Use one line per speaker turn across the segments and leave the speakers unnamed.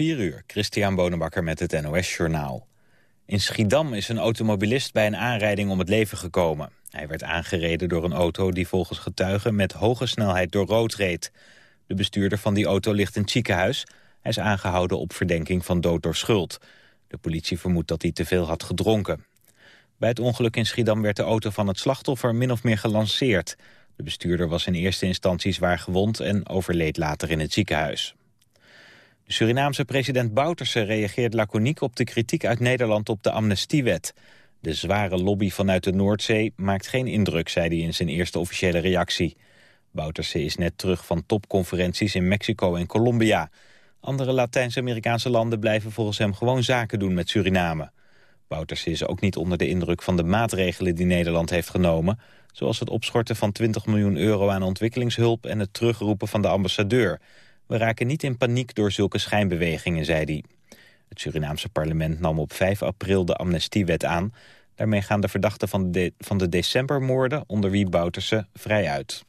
4 uur, Christian Bonenbakker met het NOS Journaal. In Schiedam is een automobilist bij een aanrijding om het leven gekomen. Hij werd aangereden door een auto die volgens getuigen met hoge snelheid door rood reed. De bestuurder van die auto ligt in het ziekenhuis. Hij is aangehouden op verdenking van dood door schuld. De politie vermoedt dat hij te veel had gedronken. Bij het ongeluk in Schiedam werd de auto van het slachtoffer min of meer gelanceerd. De bestuurder was in eerste instantie zwaar gewond en overleed later in het ziekenhuis. Surinaamse president Bouterse reageert laconiek op de kritiek uit Nederland op de amnestiewet. De zware lobby vanuit de Noordzee maakt geen indruk, zei hij in zijn eerste officiële reactie. Bouterse is net terug van topconferenties in Mexico en Colombia. Andere Latijns-Amerikaanse landen blijven volgens hem gewoon zaken doen met Suriname. Bouterse is ook niet onder de indruk van de maatregelen die Nederland heeft genomen... zoals het opschorten van 20 miljoen euro aan ontwikkelingshulp... en het terugroepen van de ambassadeur. We raken niet in paniek door zulke schijnbewegingen, zei hij. Het Surinaamse parlement nam op 5 april de amnestiewet aan. Daarmee gaan de verdachten van de, van de decembermoorden, onder wie Bouterse, vrij uit.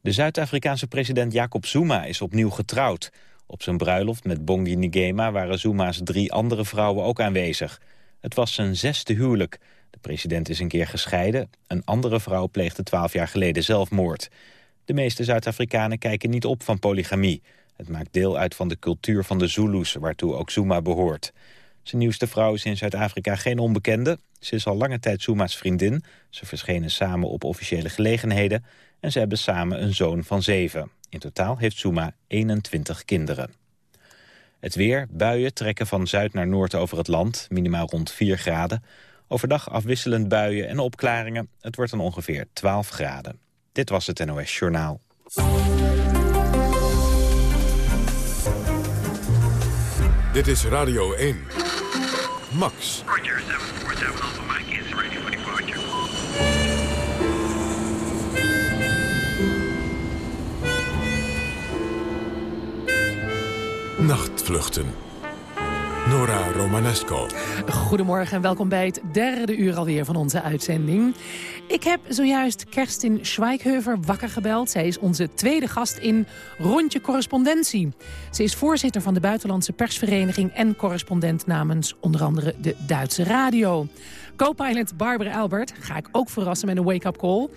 De Zuid-Afrikaanse president Jacob Zuma is opnieuw getrouwd. Op zijn bruiloft met Bongi Ngema waren Zuma's drie andere vrouwen ook aanwezig. Het was zijn zesde huwelijk. De president is een keer gescheiden. Een andere vrouw pleegde twaalf jaar geleden zelfmoord. De meeste Zuid-Afrikanen kijken niet op van polygamie. Het maakt deel uit van de cultuur van de Zulus, waartoe ook Zuma behoort. Zijn nieuwste vrouw is in Zuid-Afrika geen onbekende. Ze is al lange tijd Zuma's vriendin. Ze verschenen samen op officiële gelegenheden... en ze hebben samen een zoon van zeven. In totaal heeft Zuma 21 kinderen. Het weer, buien trekken van zuid naar noord over het land, minimaal rond 4 graden. Overdag afwisselend buien en opklaringen. Het wordt dan ongeveer 12 graden. Dit was het NOS Journaal.
Dit is Radio 1. Max.
Roger, 747 Alpha Mike is ready for departure.
Nachtvluchten. Nora Romanesco.
Goedemorgen en welkom bij het derde uur alweer van onze uitzending. Ik heb zojuist Kerstin Schweighöver wakker gebeld. Zij is onze tweede gast in Rondje Correspondentie. Ze is voorzitter van de Buitenlandse Persvereniging... en correspondent namens onder andere de Duitse radio. Co-pilot Barbara Albert ga ik ook verrassen met een wake-up call.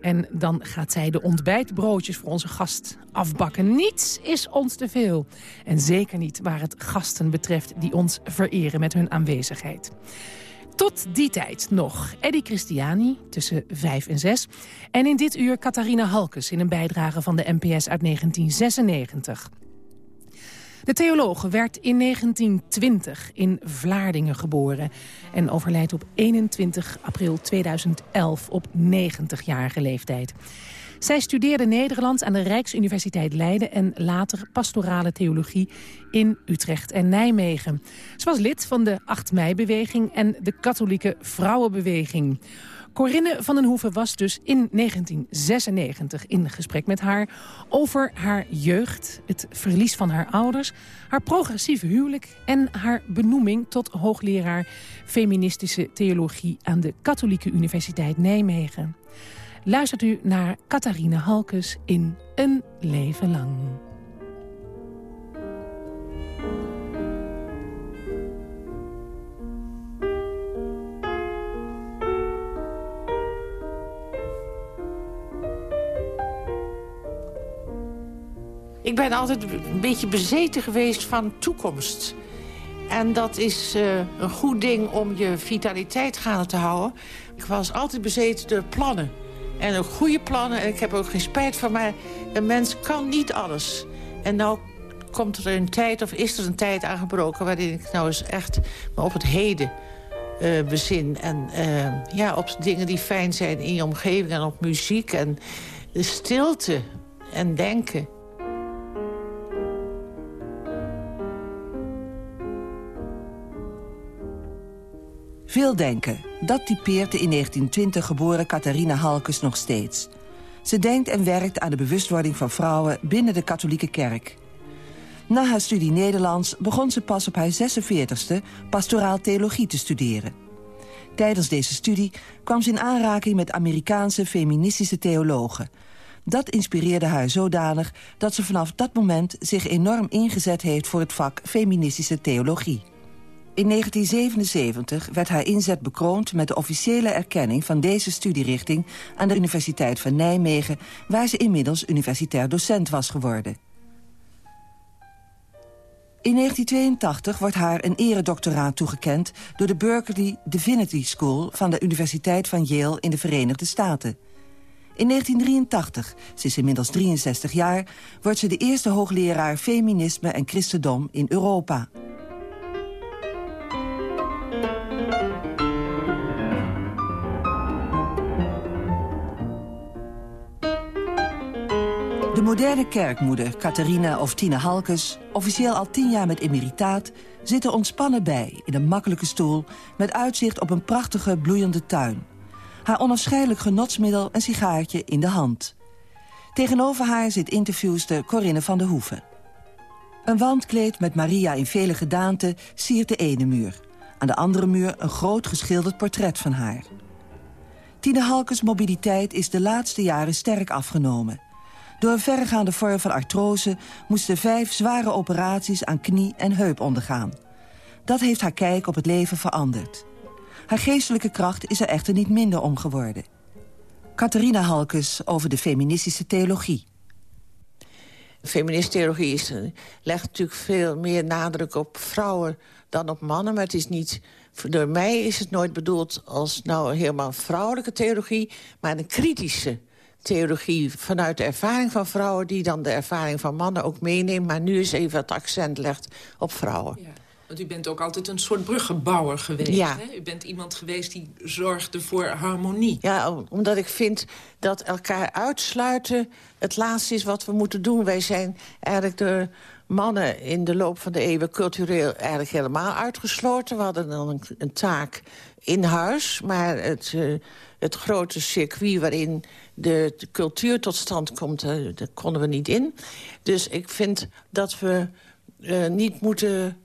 En dan gaat zij de ontbijtbroodjes voor onze gast afbakken. Niets is ons te veel. En zeker niet waar het gasten betreft die ons vereren met hun aanwezigheid. Tot die tijd nog Eddie Christiani tussen 5 en 6. En in dit uur Catharina Halkes in een bijdrage van de NPS uit 1996. De theoloog werd in 1920 in Vlaardingen geboren... en overlijdt op 21 april 2011 op 90-jarige leeftijd. Zij studeerde Nederlands aan de Rijksuniversiteit Leiden... en later pastorale theologie in Utrecht en Nijmegen. Ze was lid van de 8 mei-beweging en de katholieke vrouwenbeweging. Corinne van den Hoeven was dus in 1996 in gesprek met haar... over haar jeugd, het verlies van haar ouders... haar progressieve huwelijk en haar benoeming tot hoogleraar... feministische theologie aan de Katholieke Universiteit Nijmegen. Luistert u naar Catharine Halkes in Een Leven Lang.
Ik ben altijd een beetje bezeten geweest van toekomst. En dat is uh, een goed ding om je vitaliteit gaande te houden. Ik was altijd bezeten door plannen. En ook goede plannen. En ik heb ook geen spijt van. Maar een mens kan niet alles. En nou komt er een tijd, of is er een tijd aangebroken... waarin ik nou eens echt me op het heden uh, bezin. En uh, ja, op dingen die fijn zijn in je omgeving en op muziek. En de stilte en denken.
Veel denken, dat typeert de in 1920 geboren Catharina Halkes nog steeds. Ze denkt en werkt aan de bewustwording van vrouwen binnen de katholieke kerk. Na haar studie Nederlands begon ze pas op haar 46e pastoraal theologie te studeren. Tijdens deze studie kwam ze in aanraking met Amerikaanse feministische theologen... Dat inspireerde haar zodanig dat ze vanaf dat moment zich enorm ingezet heeft voor het vak feministische theologie. In 1977 werd haar inzet bekroond met de officiële erkenning van deze studierichting aan de Universiteit van Nijmegen, waar ze inmiddels universitair docent was geworden. In 1982 wordt haar een eredoctoraat toegekend door de Berkeley Divinity School van de Universiteit van Yale in de Verenigde Staten. In 1983, ze is inmiddels 63 jaar, wordt ze de eerste hoogleraar feminisme en christendom in Europa. De moderne kerkmoeder, Catharina of Tine Halkes... officieel al tien jaar met emeritaat... zit er ontspannen bij in een makkelijke stoel... met uitzicht op een prachtige bloeiende tuin. Haar onafscheidelijk genotsmiddel een sigaartje in de hand. Tegenover haar zit interviewster Corinne van der Hoeven. Een wandkleed met Maria in vele gedaanten siert de ene muur. Aan de andere muur een groot geschilderd portret van haar. Tine Halkes mobiliteit is de laatste jaren sterk afgenomen... Door verregaande vorm van artrose moest ze vijf zware operaties aan knie en heup ondergaan. Dat heeft haar kijk op het leven veranderd. Haar geestelijke kracht is er echter niet minder om geworden. Catharina Halkes over de feministische theologie.
Feministische theologie eh, legt natuurlijk veel meer nadruk op vrouwen dan op mannen. Maar het is niet, door mij is het nooit bedoeld als nou helemaal vrouwelijke theologie... maar een kritische theologie vanuit de ervaring van vrouwen... die dan de ervaring van mannen ook meeneemt... maar nu eens even het accent legt op vrouwen. Ja.
Want u bent ook altijd een soort bruggenbouwer geweest. Ja. Hè? U bent iemand geweest die zorgde voor harmonie.
Ja, omdat ik vind dat elkaar uitsluiten het laatste is wat we moeten doen. Wij zijn eigenlijk de mannen in de loop van de eeuwen cultureel eigenlijk helemaal uitgesloten. We hadden dan een, een taak in huis, maar het, uh, het grote circuit waarin de, de cultuur tot stand komt, uh, daar konden we niet in. Dus ik vind dat we uh, niet moeten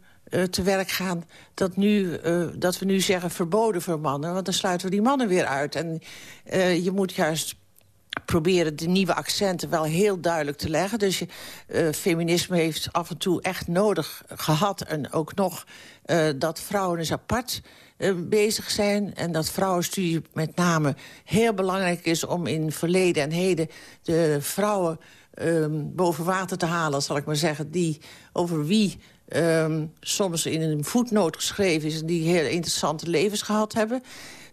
te werk gaan dat, nu, dat we nu zeggen verboden voor mannen. Want dan sluiten we die mannen weer uit. En je moet juist proberen de nieuwe accenten wel heel duidelijk te leggen. Dus je, feminisme heeft af en toe echt nodig gehad... en ook nog dat vrouwen eens apart bezig zijn... en dat vrouwenstudie met name heel belangrijk is... om in verleden en heden de vrouwen um, boven water te halen, zal ik maar zeggen... die over wie um, soms in een voetnoot geschreven is... die heel interessante levens gehad hebben.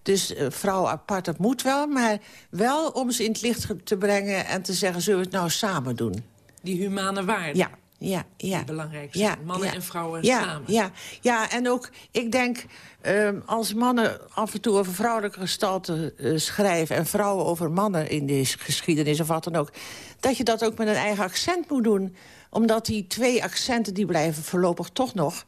Dus uh, vrouwen apart, dat moet wel. Maar wel om ze in het licht te brengen en te zeggen... zullen we het nou samen doen?
Die humane waarden.
Ja, ja, ja.
Die belangrijk zijn. Ja, mannen
ja.
en vrouwen
ja,
samen.
Ja, ja, en ook, ik denk, um, als mannen af en toe over vrouwelijke gestalte uh, schrijven... en vrouwen over mannen in de geschiedenis of wat dan ook... dat je dat ook met een eigen accent moet doen omdat die twee accenten, die blijven voorlopig toch nog...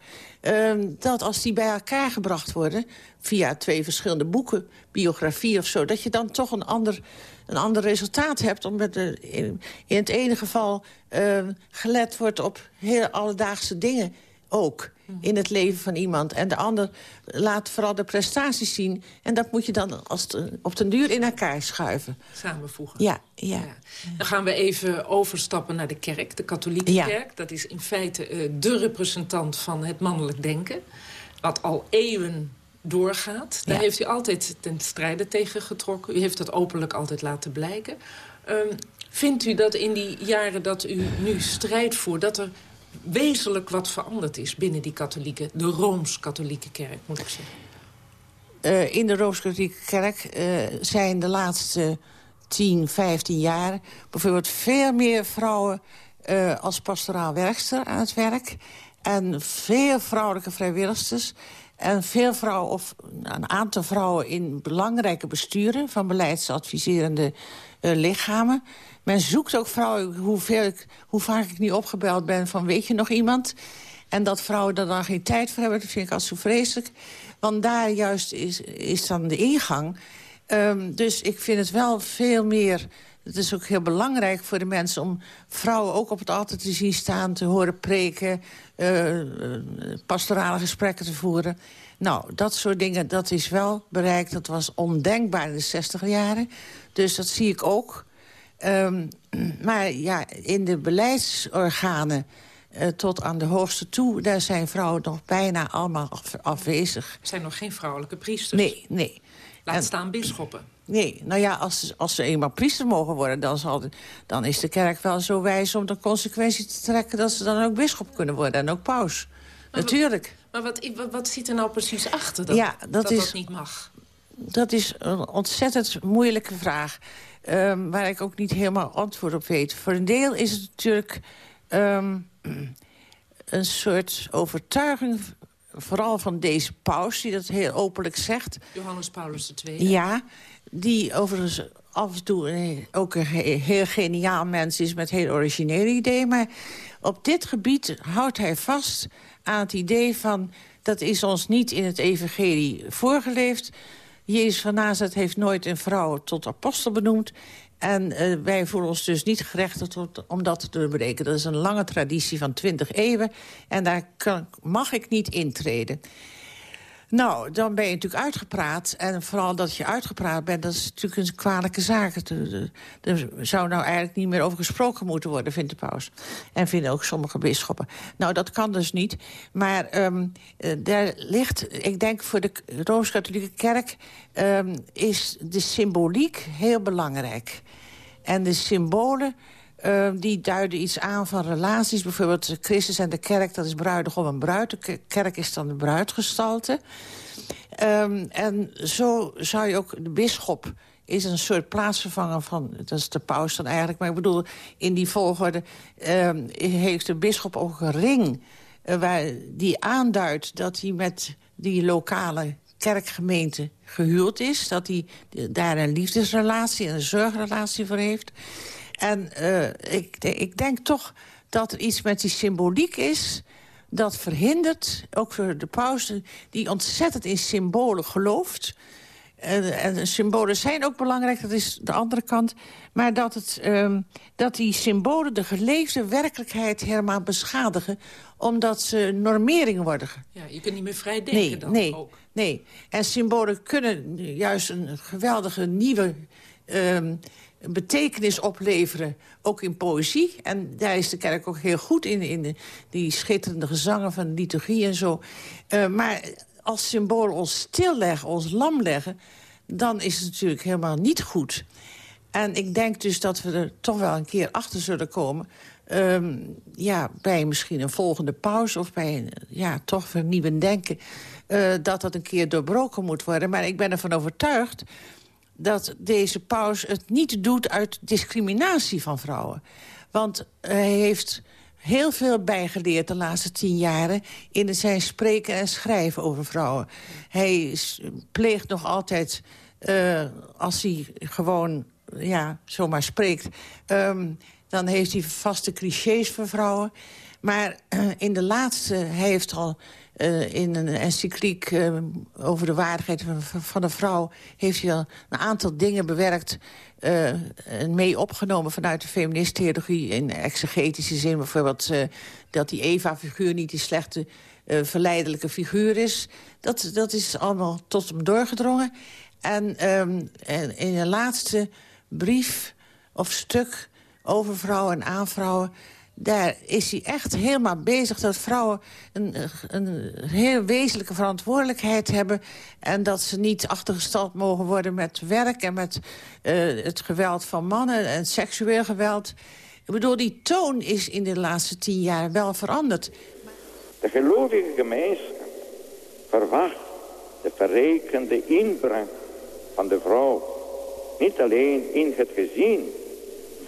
Uh, dat als die bij elkaar gebracht worden... via twee verschillende boeken, biografie of zo... dat je dan toch een ander, een ander resultaat hebt. Omdat in, in het ene geval uh, gelet wordt op heel alledaagse dingen ook in het leven van iemand. En de ander laat vooral de prestaties zien. En dat moet je dan als te, op den duur in elkaar schuiven.
Samenvoegen.
Ja, ja. ja.
Dan gaan we even overstappen naar de kerk, de katholieke ja. kerk. Dat is in feite uh, de representant van het mannelijk denken. Wat al eeuwen doorgaat. Daar ja. heeft u altijd ten strijde tegen getrokken. U heeft dat openlijk altijd laten blijken. Um, vindt u dat in die jaren dat u nu strijd voert... dat er wezenlijk wat veranderd is binnen die katholieke, de Rooms-katholieke kerk, moet ik zeggen?
Uh, in de Rooms-katholieke kerk uh, zijn de laatste 10, 15 jaar... bijvoorbeeld veel meer vrouwen uh, als pastoraal werkster aan het werk... en veel vrouwelijke vrijwilligsters... En veel vrouwen, of een aantal vrouwen in belangrijke besturen... van beleidsadviserende uh, lichamen. Men zoekt ook vrouwen, hoe vaak ik niet opgebeld ben... van weet je nog iemand? En dat vrouwen er dan geen tijd voor hebben, dat vind ik als zo vreselijk. Want daar juist is, is dan de ingang. Um, dus ik vind het wel veel meer... Het is ook heel belangrijk voor de mensen om vrouwen ook op het altaar te zien staan... te horen preken, uh, pastorale gesprekken te voeren. Nou, dat soort dingen, dat is wel bereikt. Dat was ondenkbaar in de 60 jaren. Dus dat zie ik ook. Ehm, maar ja, in de beleidsorganen uh, tot aan de hoogste toe... daar zijn vrouwen nog bijna allemaal af afwezig.
Er zijn nog geen vrouwelijke priesters?
Nee, nee.
Laat staan bisschoppen.
Nee, nou ja, als, als ze eenmaal priester mogen worden... Dan, zal dan is de kerk wel zo wijs om de consequentie te trekken... dat ze dan ook bisschop kunnen worden en ook paus. Maar Natuurlijk.
Maar wat, wat zit er nou precies achter dat
ja, dat,
is,
dat
niet mag?
Dat is een ontzettend moeilijke vraag. Um, waar ik ook niet helemaal antwoord op weet. Voor een deel is het natuurlijk um, een soort overtuiging... vooral van deze paus, die dat heel openlijk zegt.
Johannes Paulus II.
Ja, die overigens af en toe ook een heel geniaal mens is... met heel originele ideeën. Maar op dit gebied houdt hij vast aan het idee van... dat is ons niet in het evangelie voorgeleefd. Jezus van Nazareth heeft nooit een vrouw tot apostel benoemd. En uh, wij voelen ons dus niet gerechtigd om dat te berekenen. Dat is een lange traditie van twintig eeuwen. En daar kan, mag ik niet intreden. Nou, dan ben je natuurlijk uitgepraat. En vooral dat je uitgepraat bent, dat is natuurlijk een kwalijke zaak. Er zou nou eigenlijk niet meer over gesproken moeten worden, vindt de paus. En vinden ook sommige bisschoppen. Nou, dat kan dus niet. Maar um, daar ligt, ik denk voor de Rooms-Katholieke Kerk... Um, is de symboliek heel belangrijk. En de symbolen uh, die duiden iets aan van relaties. Bijvoorbeeld Christus en de kerk, dat is bruidegom en bruid. De kerk is dan de bruidgestalte. Um, en zo zou je ook de bisschop is een soort plaatsvervanger van... dat is de paus dan eigenlijk, maar ik bedoel... in die volgorde um, heeft de bisschop ook een ring... Uh, waar, die aanduidt dat hij met die lokale kerkgemeente gehuwd is. Dat hij daar een liefdesrelatie en een zorgrelatie voor heeft. En uh, ik, ik denk toch dat er iets met die symboliek is dat verhindert, ook voor de paus... die ontzettend in symbolen gelooft... En, en, symbolen zijn ook belangrijk, dat is de andere kant. Maar dat, het, um, dat die symbolen de geleefde werkelijkheid helemaal beschadigen... omdat ze normeringen worden.
Ja, je kunt niet meer vrij denken
nee,
dan
nee,
ook.
Nee, en symbolen kunnen juist een geweldige nieuwe... Um, betekenis opleveren, ook in poëzie. En daar is de kerk ook heel goed in, in die schitterende gezangen van liturgie en zo. Uh, maar als symbool ons stilleggen, ons lam leggen... dan is het natuurlijk helemaal niet goed. En ik denk dus dat we er toch wel een keer achter zullen komen... Um, ja, bij misschien een volgende pauze of bij een, ja, toch vernieuwend denken... Uh, dat dat een keer doorbroken moet worden. Maar ik ben ervan overtuigd dat deze paus het niet doet uit discriminatie van vrouwen. Want hij heeft heel veel bijgeleerd de laatste tien jaren... in zijn spreken en schrijven over vrouwen. Hij pleegt nog altijd, uh, als hij gewoon ja, zomaar spreekt... Um, dan heeft hij vaste clichés voor vrouwen. Maar uh, in de laatste, hij heeft al uh, in een encycliek uh, over de waardigheid van, van de vrouw... heeft hij al een aantal dingen bewerkt uh, mee opgenomen vanuit de feministtheologie... in exegetische zin bijvoorbeeld dat die Eva-figuur niet die slechte verleidelijke figuur is. Dat, dat is allemaal tot hem doorgedrongen. En um, in de laatste brief of stuk over vrouwen en aan vrouwen daar is hij echt helemaal bezig dat vrouwen een, een heel wezenlijke verantwoordelijkheid hebben... en dat ze niet achtergesteld mogen worden met werk en met uh, het geweld van mannen en seksueel geweld. Ik bedoel, die toon is in de laatste tien jaar wel veranderd.
De gelovige gemeenschap verwacht de verrekende inbreng van de vrouw. Niet alleen in het gezin,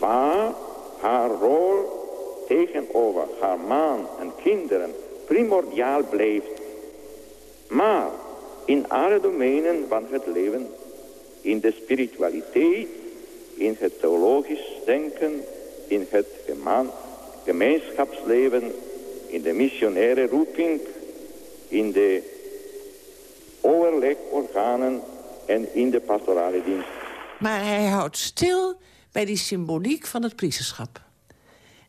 maar haar rol tegenover haar man en kinderen primordiaal blijft. Maar in alle domeinen van het leven, in de spiritualiteit, in het theologisch denken, in het gemeenschapsleven, in de missionaire roeping, in de overlegorganen en in de pastorale dienst.
Maar hij houdt stil bij die symboliek van het priesterschap.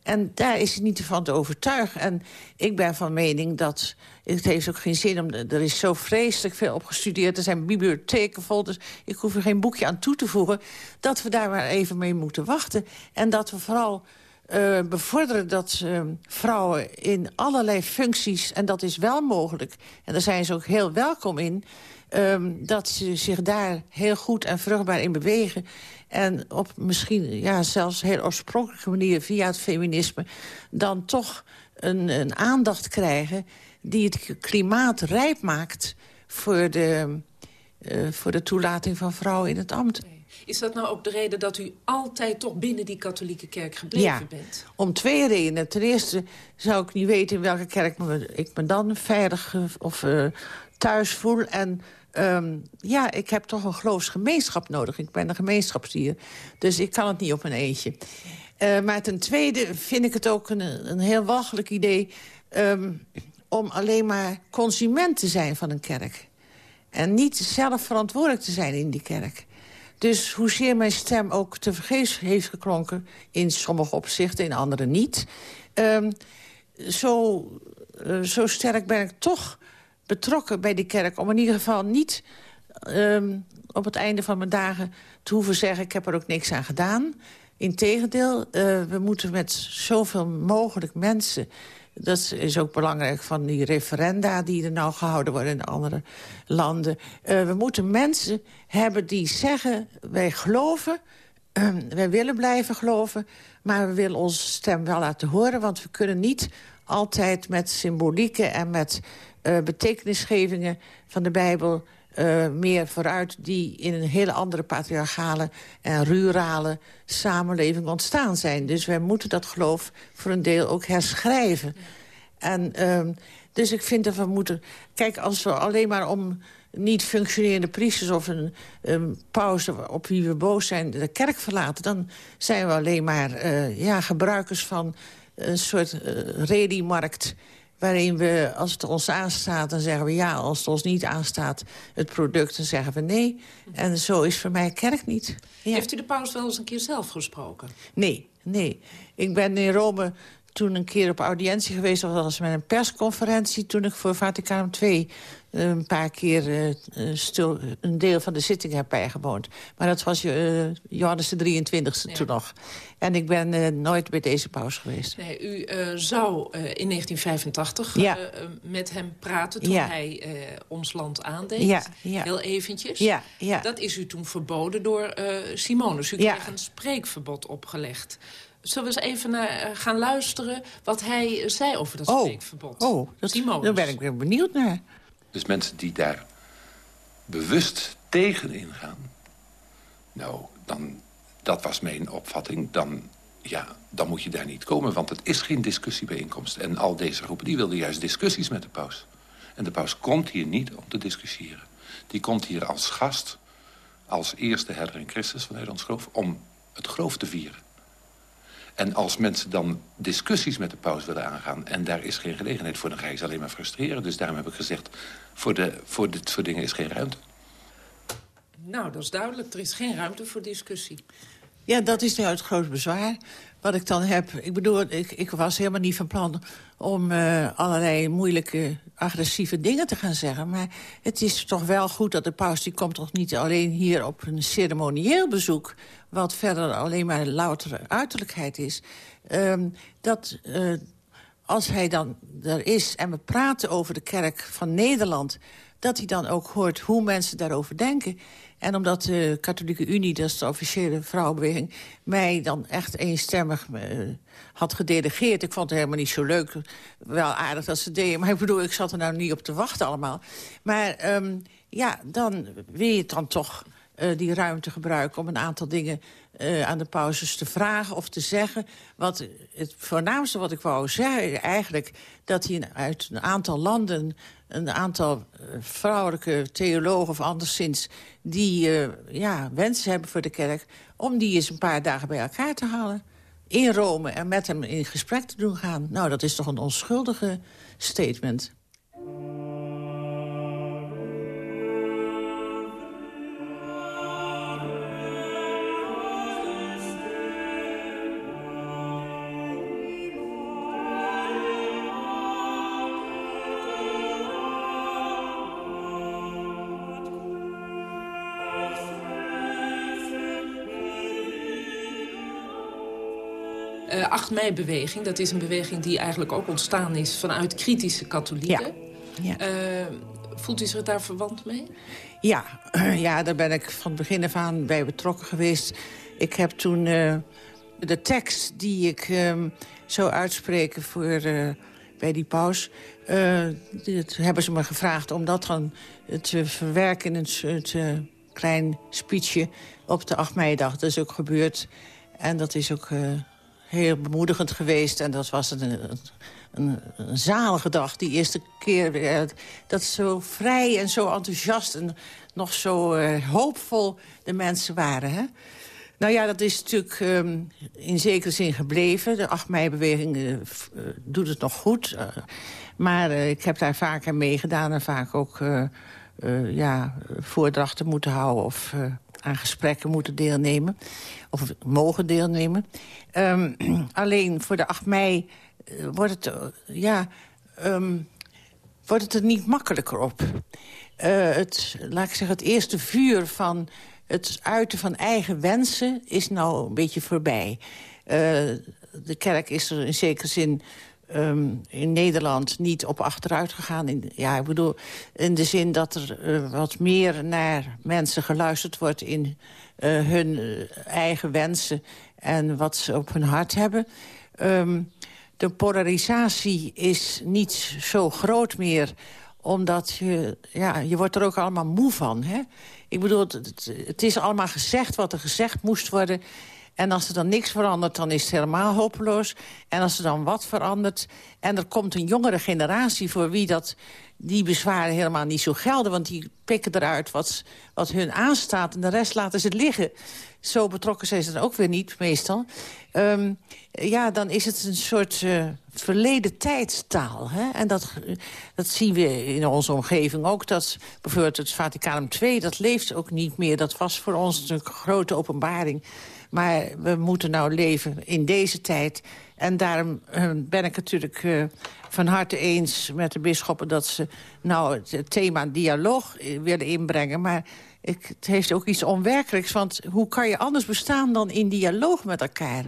En daar is hij niet van te overtuigen. En ik ben van mening dat... Het heeft ook geen zin, om, er is zo vreselijk veel op gestudeerd. Er zijn bibliotheken vol, dus ik hoef er geen boekje aan toe te voegen... dat we daar maar even mee moeten wachten. En dat we vooral uh, bevorderen dat uh, vrouwen in allerlei functies... en dat is wel mogelijk, en daar zijn ze ook heel welkom in... Um, dat ze zich daar heel goed en vruchtbaar in bewegen. En op misschien ja, zelfs heel oorspronkelijke manier via het feminisme... dan toch een, een aandacht krijgen die het klimaat rijp maakt... voor de, uh, voor de toelating van vrouwen in het ambt.
Is dat nou ook de reden dat u altijd toch binnen die katholieke kerk gebleven
ja,
bent?
om twee redenen. Ten eerste zou ik niet weten in welke kerk ik me dan veilig of uh, thuis voel. En um, ja, ik heb toch een geloofsgemeenschap nodig. Ik ben een gemeenschapsdier, dus ik kan het niet op een eentje. Uh, maar ten tweede vind ik het ook een, een heel walgelijk idee... Um, om alleen maar consument te zijn van een kerk. En niet zelf verantwoordelijk te zijn in die kerk. Dus hoezeer mijn stem ook te vergeefs heeft geklonken... in sommige opzichten, in andere niet... Um, zo, uh, zo sterk ben ik toch betrokken bij die kerk... om in ieder geval niet um, op het einde van mijn dagen te hoeven zeggen... ik heb er ook niks aan gedaan. Integendeel, uh, we moeten met zoveel mogelijk mensen dat is ook belangrijk van die referenda die er nou gehouden worden in andere landen. Uh, we moeten mensen hebben die zeggen, wij geloven, uh, wij willen blijven geloven... maar we willen onze stem wel laten horen, want we kunnen niet altijd met symbolieken en met uh, betekenisgevingen van de Bijbel uh, meer vooruit... die in een hele andere patriarchale en rurale samenleving ontstaan zijn. Dus wij moeten dat geloof voor een deel ook herschrijven. En, uh, dus ik vind dat we moeten... Kijk, als we alleen maar om niet functionerende priesters of een, pauze op wie we boos zijn de kerk verlaten... dan zijn we alleen maar uh, ja, gebruikers van een soort uh, ready-markt waarin we, als het ons aanstaat, dan zeggen we ja. Als het ons niet aanstaat, het product, dan zeggen we nee. En zo is voor mij kerk niet.
Ja. Heeft u de paus wel eens een keer zelf gesproken?
Nee, nee. Ik ben in Rome toen een keer op audiëntie geweest. Dat was met een persconferentie toen ik voor Vaticaan II een paar keer uh, stil, een deel van de zitting heb bijgewoond. Maar dat was uh, Johannes de 23e ja. toen nog. En ik ben uh, nooit bij deze paus geweest.
Nee, u zou in 1985 ja. met hem praten toen ja. hij ons land aandeed. Heel eventjes.
Ja. Ja.
Dat is u toen verboden door Simonus. U kreeg een spreekverbod opgelegd. Zullen we eens even naar, gaan luisteren wat hij zei over dat
oh.
spreekverbod?
Oh, dat, daar ben ik weer benieuwd naar.
Dus mensen die daar bewust tegen ingaan... nou, dan, dat was mijn opvatting, dan, ja, dan moet je daar niet komen. Want het is geen discussiebijeenkomst. En al deze groepen die wilden juist discussies met de paus. En de paus komt hier niet om te discussiëren. Die komt hier als gast, als eerste herder in Christus vanuit ons geloof... om het geloof te vieren. En als mensen dan discussies met de paus willen aangaan... en daar is geen gelegenheid voor, dan ga je ze alleen maar frustreren. Dus daarom heb ik gezegd, voor, de, voor dit soort dingen is geen ruimte.
Nou, dat is duidelijk. Er is geen ruimte voor discussie.
Ja, dat is nou het groot bezwaar wat ik dan heb. Ik bedoel, ik, ik was helemaal niet van plan om uh, allerlei moeilijke, agressieve dingen te gaan zeggen. Maar het is toch wel goed dat de paus, die komt toch niet alleen hier op een ceremonieel bezoek... wat verder alleen maar loutere uiterlijkheid is. Um, dat uh, als hij dan er is en we praten over de kerk van Nederland... dat hij dan ook hoort hoe mensen daarover denken... En omdat de Katholieke Unie, dat is de officiële vrouwenbeweging... mij dan echt eenstemmig uh, had gedelegeerd. Ik vond het helemaal niet zo leuk. Wel aardig dat ze deden. Maar ik bedoel, ik zat er nou niet op te wachten allemaal. Maar um, ja, dan wil je dan toch uh, die ruimte gebruiken... om een aantal dingen uh, aan de pauzes te vragen of te zeggen. Wat het voornaamste wat ik wou zeggen eigenlijk... dat hij uit een aantal landen een aantal vrouwelijke theologen of anderszins... die ja, wensen hebben voor de kerk... om die eens een paar dagen bij elkaar te halen. In Rome en met hem in gesprek te doen gaan. Nou, dat is toch een onschuldige statement.
8 mei-beweging, dat is een beweging die eigenlijk ook ontstaan is... vanuit kritische katholieken. Ja. ja. Uh, voelt u zich daar verwant mee?
Ja, ja, daar ben ik van het begin af aan bij betrokken geweest. Ik heb toen uh, de tekst die ik um, zou uitspreken voor, uh, bij die paus... Uh, dat hebben ze me gevraagd om dat dan te verwerken in een het, klein speechje op de 8 mei-dag. Dat is ook gebeurd. En dat is ook heel bemoedigend geweest. En dat was een, een, een, zalige dag, die eerste keer. dat zo vrij en zo enthousiast en nog zo uh, hoopvol de mensen waren. Hè? Nou ja, dat is natuurlijk um, in zekere zin gebleven. De 8 mei-beweging uh, doet het nog goed. Maar ik heb daar vaak aan meegedaan en vaak ook ja, voordrachten moeten houden... of aan gesprekken moeten deelnemen, of mogen deelnemen. Um, alleen voor de 8 mei wordt, het, ja, um, wordt het er niet makkelijker op. Uh, het, laat ik zeggen, het eerste vuur van het uiten van eigen wensen is nou een beetje voorbij. De kerk is er in zekere zin um, in Nederland niet op achteruit gegaan. In, ja, ik bedoel, in de zin dat er uh, wat meer naar mensen geluisterd wordt... in uh, hun eigen wensen en wat ze op hun hart hebben. Um, de polarisatie is niet zo groot meer omdat je, ja, je wordt er ook allemaal moe van. Hè? Ik bedoel, het, het, is allemaal gezegd wat er gezegd moest worden. En als er dan niks verandert, dan is het helemaal hopeloos. En als er dan wat verandert... en er komt een jongere generatie voor wie dat, die bezwaren helemaal niet zo gelden... want die pikken eruit wat, wat hun aanstaat en de rest laten ze het liggen. Zo betrokken zijn ze er ook weer niet, meestal. Um, ja, dan is het een soort uh, verleden tijdstaal. Hè? En dat, dat zien we in onze omgeving ook. Dat bijvoorbeeld het Vaticanum II, dat leeft ook niet meer. Dat was voor ons een grote openbaring. Maar we moeten nou leven in deze tijd. En daarom uh, ben ik natuurlijk uh, van harte eens met de bisschoppen... dat ze nou het thema dialoog willen inbrengen. Maar het heeft ook iets onwerkelijks. Want hoe kan je anders bestaan dan in dialoog met elkaar?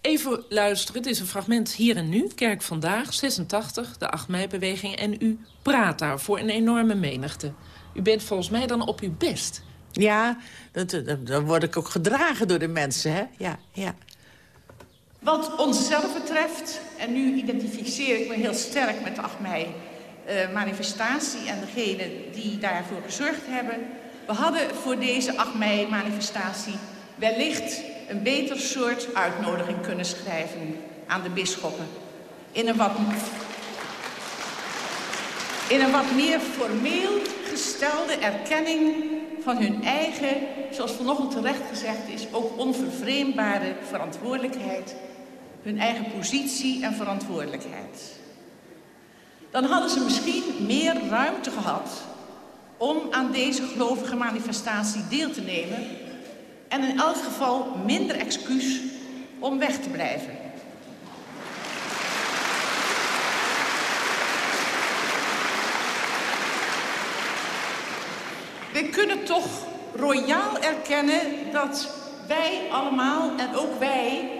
Even luisteren, het is een fragment hier en nu. Kerk Vandaag, 86, de 8 mei-beweging. En u praat daar voor een enorme menigte. U bent volgens mij dan op uw best.
Ja, dan word ik ook gedragen door de mensen, hè? Ja, ja.
Wat onszelf betreft, en nu identificeer ik me heel sterk met de 8 mei uh, manifestatie en degenen die daarvoor gezorgd hebben. We hadden voor deze 8 mei manifestatie wellicht een beter soort uitnodiging kunnen schrijven aan de bisschoppen. In een wat, in een wat meer formeel gestelde erkenning van hun eigen, zoals vanochtend terecht gezegd is, ook onvervreembare verantwoordelijkheid. Hun eigen positie en verantwoordelijkheid dan hadden ze misschien meer ruimte gehad om aan deze gelovige manifestatie deel te nemen en in elk geval minder excuus om weg te blijven. We kunnen toch royaal erkennen dat wij allemaal en ook wij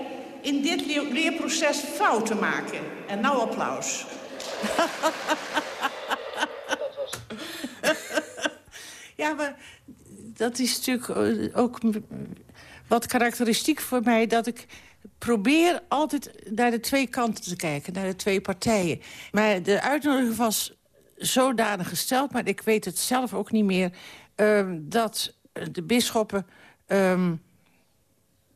in dit leerproces fouten maken. En nou applaus.
ja, maar dat is natuurlijk ook wat karakteristiek voor mij... dat ik probeer altijd naar de twee kanten te kijken, naar de twee partijen. Maar de uitnodiging was zodanig gesteld, maar ik weet het zelf ook niet meer... Um, dat de bisschoppen um,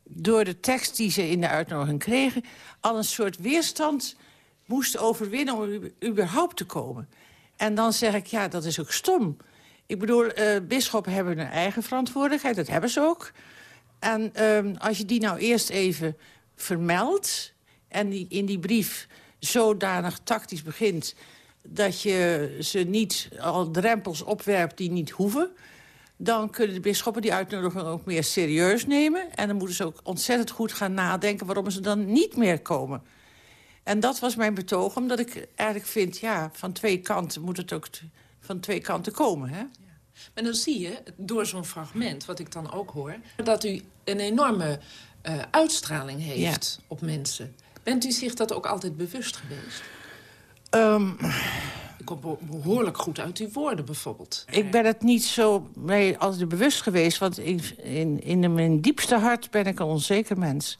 door de tekst die ze in de uitnodiging kregen... al een soort weerstand moest overwinnen om überhaupt te komen. En dan zeg ik, ja, dat is ook stom. Ik bedoel, uh, bisschoppen hebben een eigen verantwoordelijkheid. Dat hebben ze ook. En uh, als je die nou eerst even vermeldt... en die, in die brief zodanig tactisch begint... dat je ze niet al drempels opwerpt die niet hoeven... dan kunnen de bisschoppen die uitnodiging ook meer serieus nemen. En dan moeten ze ook ontzettend goed gaan nadenken... waarom ze dan niet meer komen. En dat was mijn betoog, omdat ik eigenlijk vind... ja, van twee kanten moet het ook van twee kanten komen, hè?
Maar dan zie je, door zo'n fragment, wat ik dan ook hoor... dat u een enorme uh, uitstraling heeft op mensen. Bent u zich dat ook altijd bewust geweest?
Um,
kom behoorlijk goed uit uw woorden bijvoorbeeld.
Ik ben het niet zo mee altijd bewust geweest... want in, in, in mijn diepste hart ben ik een onzeker mens.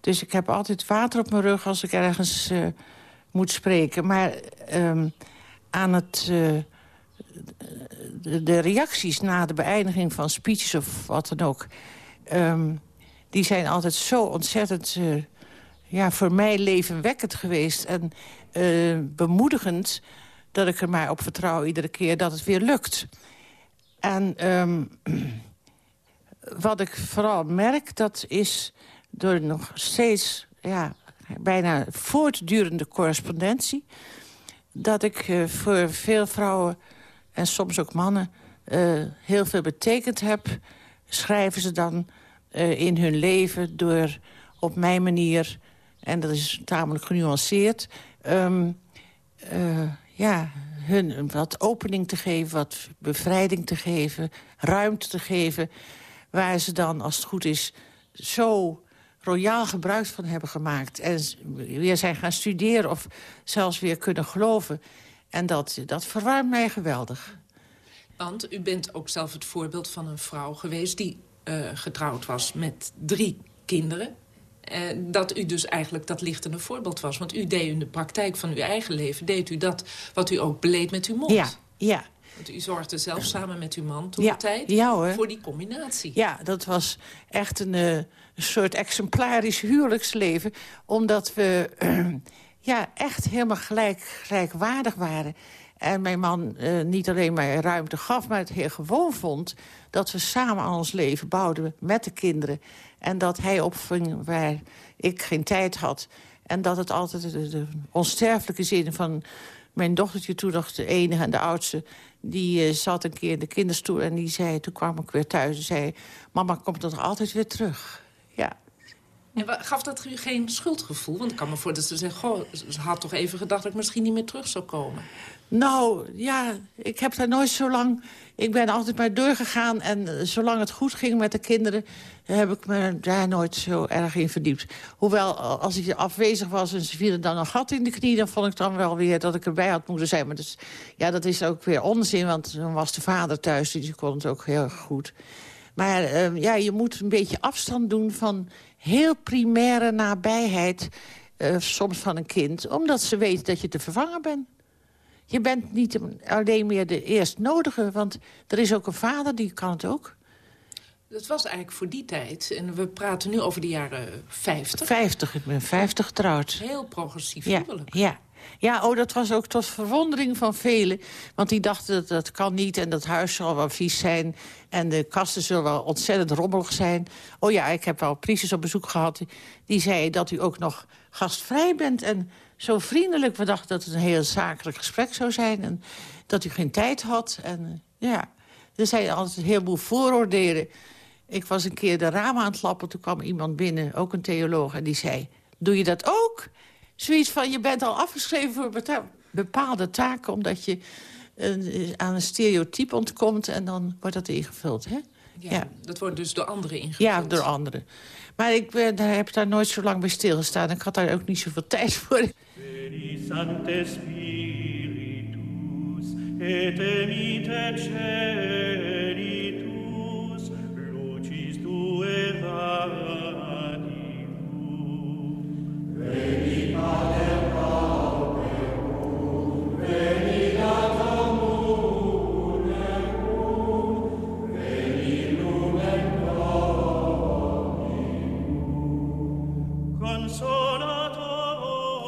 Dus ik heb altijd water op mijn rug als ik ergens uh, moet spreken. Maar um, aan het... Uh, de, de, reacties na de beëindiging van speeches of wat dan ook... Um, die zijn altijd zo ontzettend... Uh, ja, voor mij levenwekkend geweest en bemoedigend... dat ik er maar op vertrouw iedere keer dat het weer lukt. En um, wat ik vooral merk, dat is door nog steeds... Ja, bijna voortdurende correspondentie... dat ik uh, voor veel vrouwen en soms ook mannen uh, heel veel betekend heb... schrijven ze dan uh, in hun leven door op mijn manier... en dat is tamelijk genuanceerd... Um, ja, hun wat opening te geven, wat bevrijding te geven... ruimte te geven, waar ze dan, als het goed is... zo royaal gebruik van hebben gemaakt. En weer zijn gaan studeren of zelfs weer kunnen geloven. En dat, dat verwarmt mij geweldig.
Want u bent ook zelf het voorbeeld van een vrouw geweest... die uh, getrouwd was met drie kinderen. Uh, dat u dus eigenlijk dat lichtende voorbeeld was. Want u deed in de praktijk van uw eigen leven... deed u dat wat u ook beleed met uw mond.
Ja, ja.
Want u zorgde zelf samen met uw man toen ja, de tijd
ja,
voor die combinatie.
Ja, dat was echt een, een soort exemplarisch huwelijksleven. Omdat we ja, echt helemaal gelijk, gelijkwaardig waren. En mijn man uh, niet alleen maar ruimte gaf, maar het heel gewoon vond... dat we samen aan ons leven bouwden met de kinderen. En dat hij opving waar ik geen tijd had. En dat het altijd de, onsterfelijke zin van mijn dochtertje toen de enige en de oudste... die uh, zat een keer in de kinderstoel en die zei... toen kwam ik weer thuis en zei... mama komt er altijd weer terug. Ja.
En gaf dat u geen schuldgevoel? Want ik kan me voorstellen dat ze zeggen... Goh, ze had toch even gedacht dat ik misschien niet meer terug zou komen.
Nou, ja, ik heb daar nooit zo lang... Ik ben altijd maar doorgegaan en zolang het goed ging met de kinderen... heb ik me daar nooit zo erg in verdiept. Hoewel, als ik afwezig was en ze vielen dan een gat in de knie... dan vond ik dan wel weer dat ik erbij had moeten zijn. Maar dus, ja, dat is ook weer onzin, want dan was de vader thuis... dus die kon het ook heel goed. Maar uh, ja, je moet een beetje afstand doen van heel primaire nabijheid... Uh, soms van een kind, omdat ze weten dat je te vervangen bent. Je bent niet alleen meer de eerstnodige, want er is ook een vader, die kan het ook.
Dat was eigenlijk voor die tijd. En we praten nu over de jaren 50.
50, ik ben 50 getrouwd.
Heel progressief
ja,
huwelijk.
Ja, ja, oh, dat was ook tot verwondering van velen. Want die dachten dat dat kan niet en dat huis zal wel vies zijn... en de kasten zullen wel ontzettend rommelig zijn. Oh ja, ik heb wel priesters op bezoek gehad... die zeiden dat u ook nog gastvrij bent en zo vriendelijk. We dachten dat het een heel zakelijk gesprek zou zijn... en dat u geen tijd had. En ja, er zijn altijd een heleboel vooroordelen. Ik was een keer de ramen aan het lappen, toen kwam iemand binnen, ook een theoloog... en die zei, doe je dat ook? Zoiets van, je bent al afgeschreven voor bepaalde taken... omdat je uh, aan een stereotype ontkomt en dan wordt dat ingevuld. Hè?
Ja, ja, dat wordt dus door anderen ingevuld.
Ja, door anderen. Maar ik ben, daar heb daar nooit zo lang bij stilgestaan. Ik had daar ook niet zoveel tijd voor. Spiritus, et emite celitus, lucis tue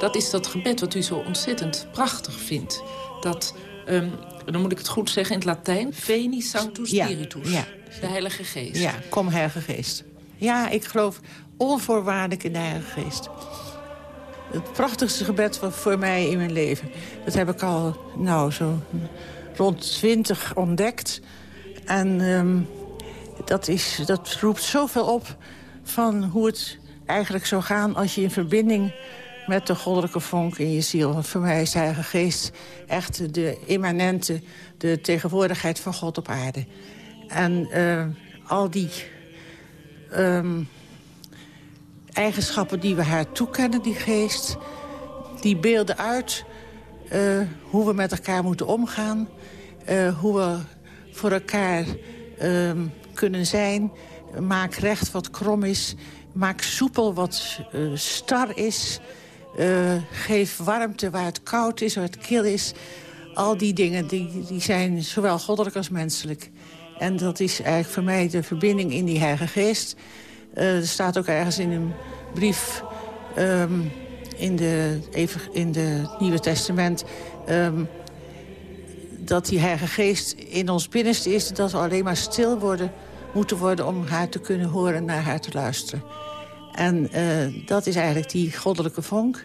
Dat is dat gebed wat u zo ontzettend prachtig vindt. Dat, um, dan moet ik het goed zeggen in het Latijn... Veni Sanctus Spiritus.
Ja, ja.
De Heilige Geest.
Ja, kom Heilige Geest. Ja, ik geloof onvoorwaardelijk in de Heilige Geest. Het prachtigste gebed voor mij in mijn leven. Dat heb ik al, nou, zo rond twintig ontdekt. En um, dat, is, dat roept zoveel op van hoe het eigenlijk zou gaan... als je in verbinding met de goddelijke vonk in je ziel. Want voor mij is de Heilige Geest echt de immanente... de tegenwoordigheid van God op aarde. En uh, al die um, eigenschappen die we haar toekennen, die geest... die beelden uit uh, hoe we met elkaar moeten omgaan... Uh, hoe we voor elkaar uh, kunnen zijn. Maak recht wat krom is. Maak soepel wat uh, star is. geef warmte waar het koud is, waar het kil is. Al die dingen die, die zijn zowel goddelijk als menselijk. En dat is eigenlijk voor mij de verbinding in die Heilige Geest. Uh, er staat ook ergens in een brief um, in, de, in de Nieuwe Testament... Um, dat die Heilige Geest in ons binnenste is... dat we alleen maar stil worden, moeten worden om haar te kunnen horen... en naar haar te luisteren. En uh, dat is eigenlijk die goddelijke vonk.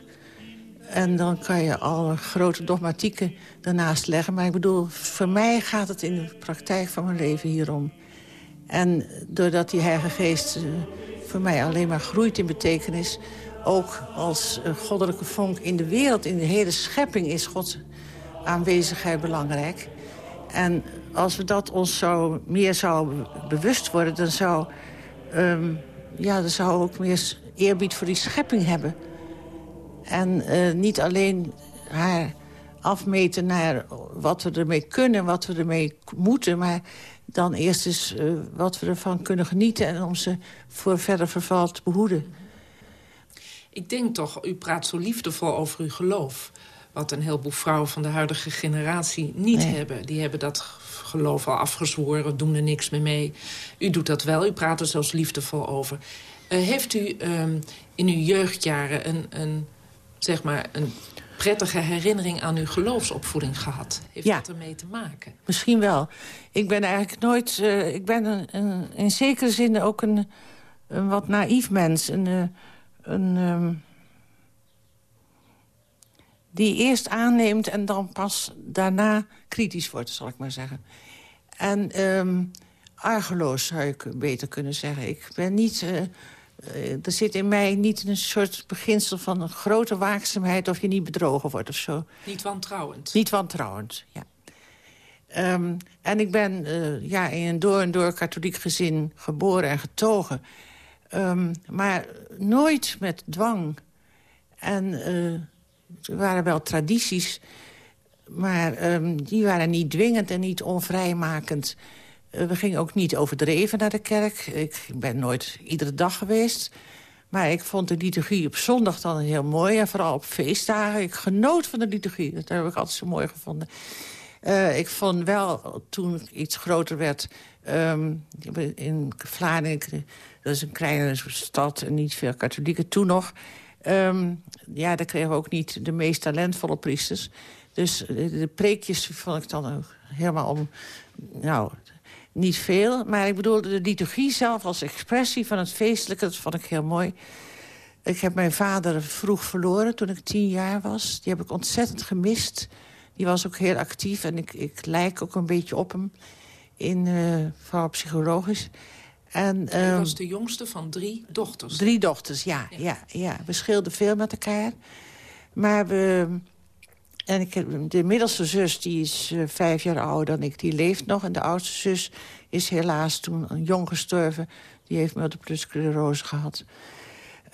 En dan kan je alle grote dogmatieken daarnaast leggen. Maar ik bedoel, voor mij gaat het in de praktijk van mijn leven hierom. En doordat die Heilige Geest uh, voor mij alleen maar groeit in betekenis... ook als uh, goddelijke vonk in de wereld, in de hele schepping... is Gods aanwezigheid belangrijk. En als we dat ons zo meer zouden bewust worden... dan zou, um, ja, dan zou ook meer eerbied voor die schepping hebben... En uh, niet alleen haar afmeten naar wat we ermee kunnen, wat we ermee moeten... maar dan eerst eens uh, wat we ervan kunnen genieten... en om ze voor verder verval te behoeden.
Ik denk toch, u praat zo liefdevol over uw geloof... wat een heleboel vrouwen van de huidige generatie niet nee. hebben. Die hebben dat geloof al afgezworen, doen er niks meer mee. U doet dat wel, u praat er zelfs liefdevol over. Uh, heeft u um, in uw jeugdjaren een... een zeg maar, een prettige herinnering aan uw geloofsopvoeding gehad? Heeft
ja.
dat ermee te maken?
Misschien wel. Ik ben eigenlijk nooit... Uh, ik ben een, een, in zekere zin ook een, een wat naïef mens. Een, uh, een, um, die eerst aanneemt en dan pas daarna kritisch wordt, zal ik maar zeggen. En um, argeloos zou ik beter kunnen zeggen. Ik ben niet... Uh, er zit in mij niet een soort beginsel van een grote waakzaamheid... of je niet bedrogen wordt of zo.
Niet wantrouwend?
Niet wantrouwend, ja. Um, en ik ben uh, ja, in een door en door katholiek gezin geboren en getogen. Um, maar nooit met dwang. En uh, er waren wel tradities... maar um, die waren niet dwingend en niet onvrijmakend... We gingen ook niet overdreven naar de kerk. Ik ben nooit iedere dag geweest. Maar ik vond de liturgie op zondag dan heel mooi. En vooral op feestdagen. Ik genoot van de liturgie. Dat heb ik altijd zo mooi gevonden. Uh, ik vond wel, toen ik iets groter werd... Um, in Vlaanderen, dat is een kleine stad en niet veel katholieken toen nog... Um, ja, daar kregen we ook niet de meest talentvolle priesters. Dus de, de preekjes vond ik dan ook helemaal om... Nou, niet veel, maar ik bedoel, de liturgie zelf als expressie van het feestelijke... dat vond ik heel mooi. Ik heb mijn vader vroeg verloren toen ik tien jaar was. Die heb ik ontzettend gemist. Die was ook heel actief en ik, ik lijk ook een beetje op hem. In, uh, vooral psychologisch.
En, Hij um, was de jongste van drie dochters.
Drie dochters, ja. ja. ja, ja. We scheelden veel met elkaar. Maar we... En ik, de middelste zus, die is uh, vijf jaar ouder dan ik, die leeft nog. En de oudste zus is helaas toen jong gestorven. Die heeft multiple sclerose gehad.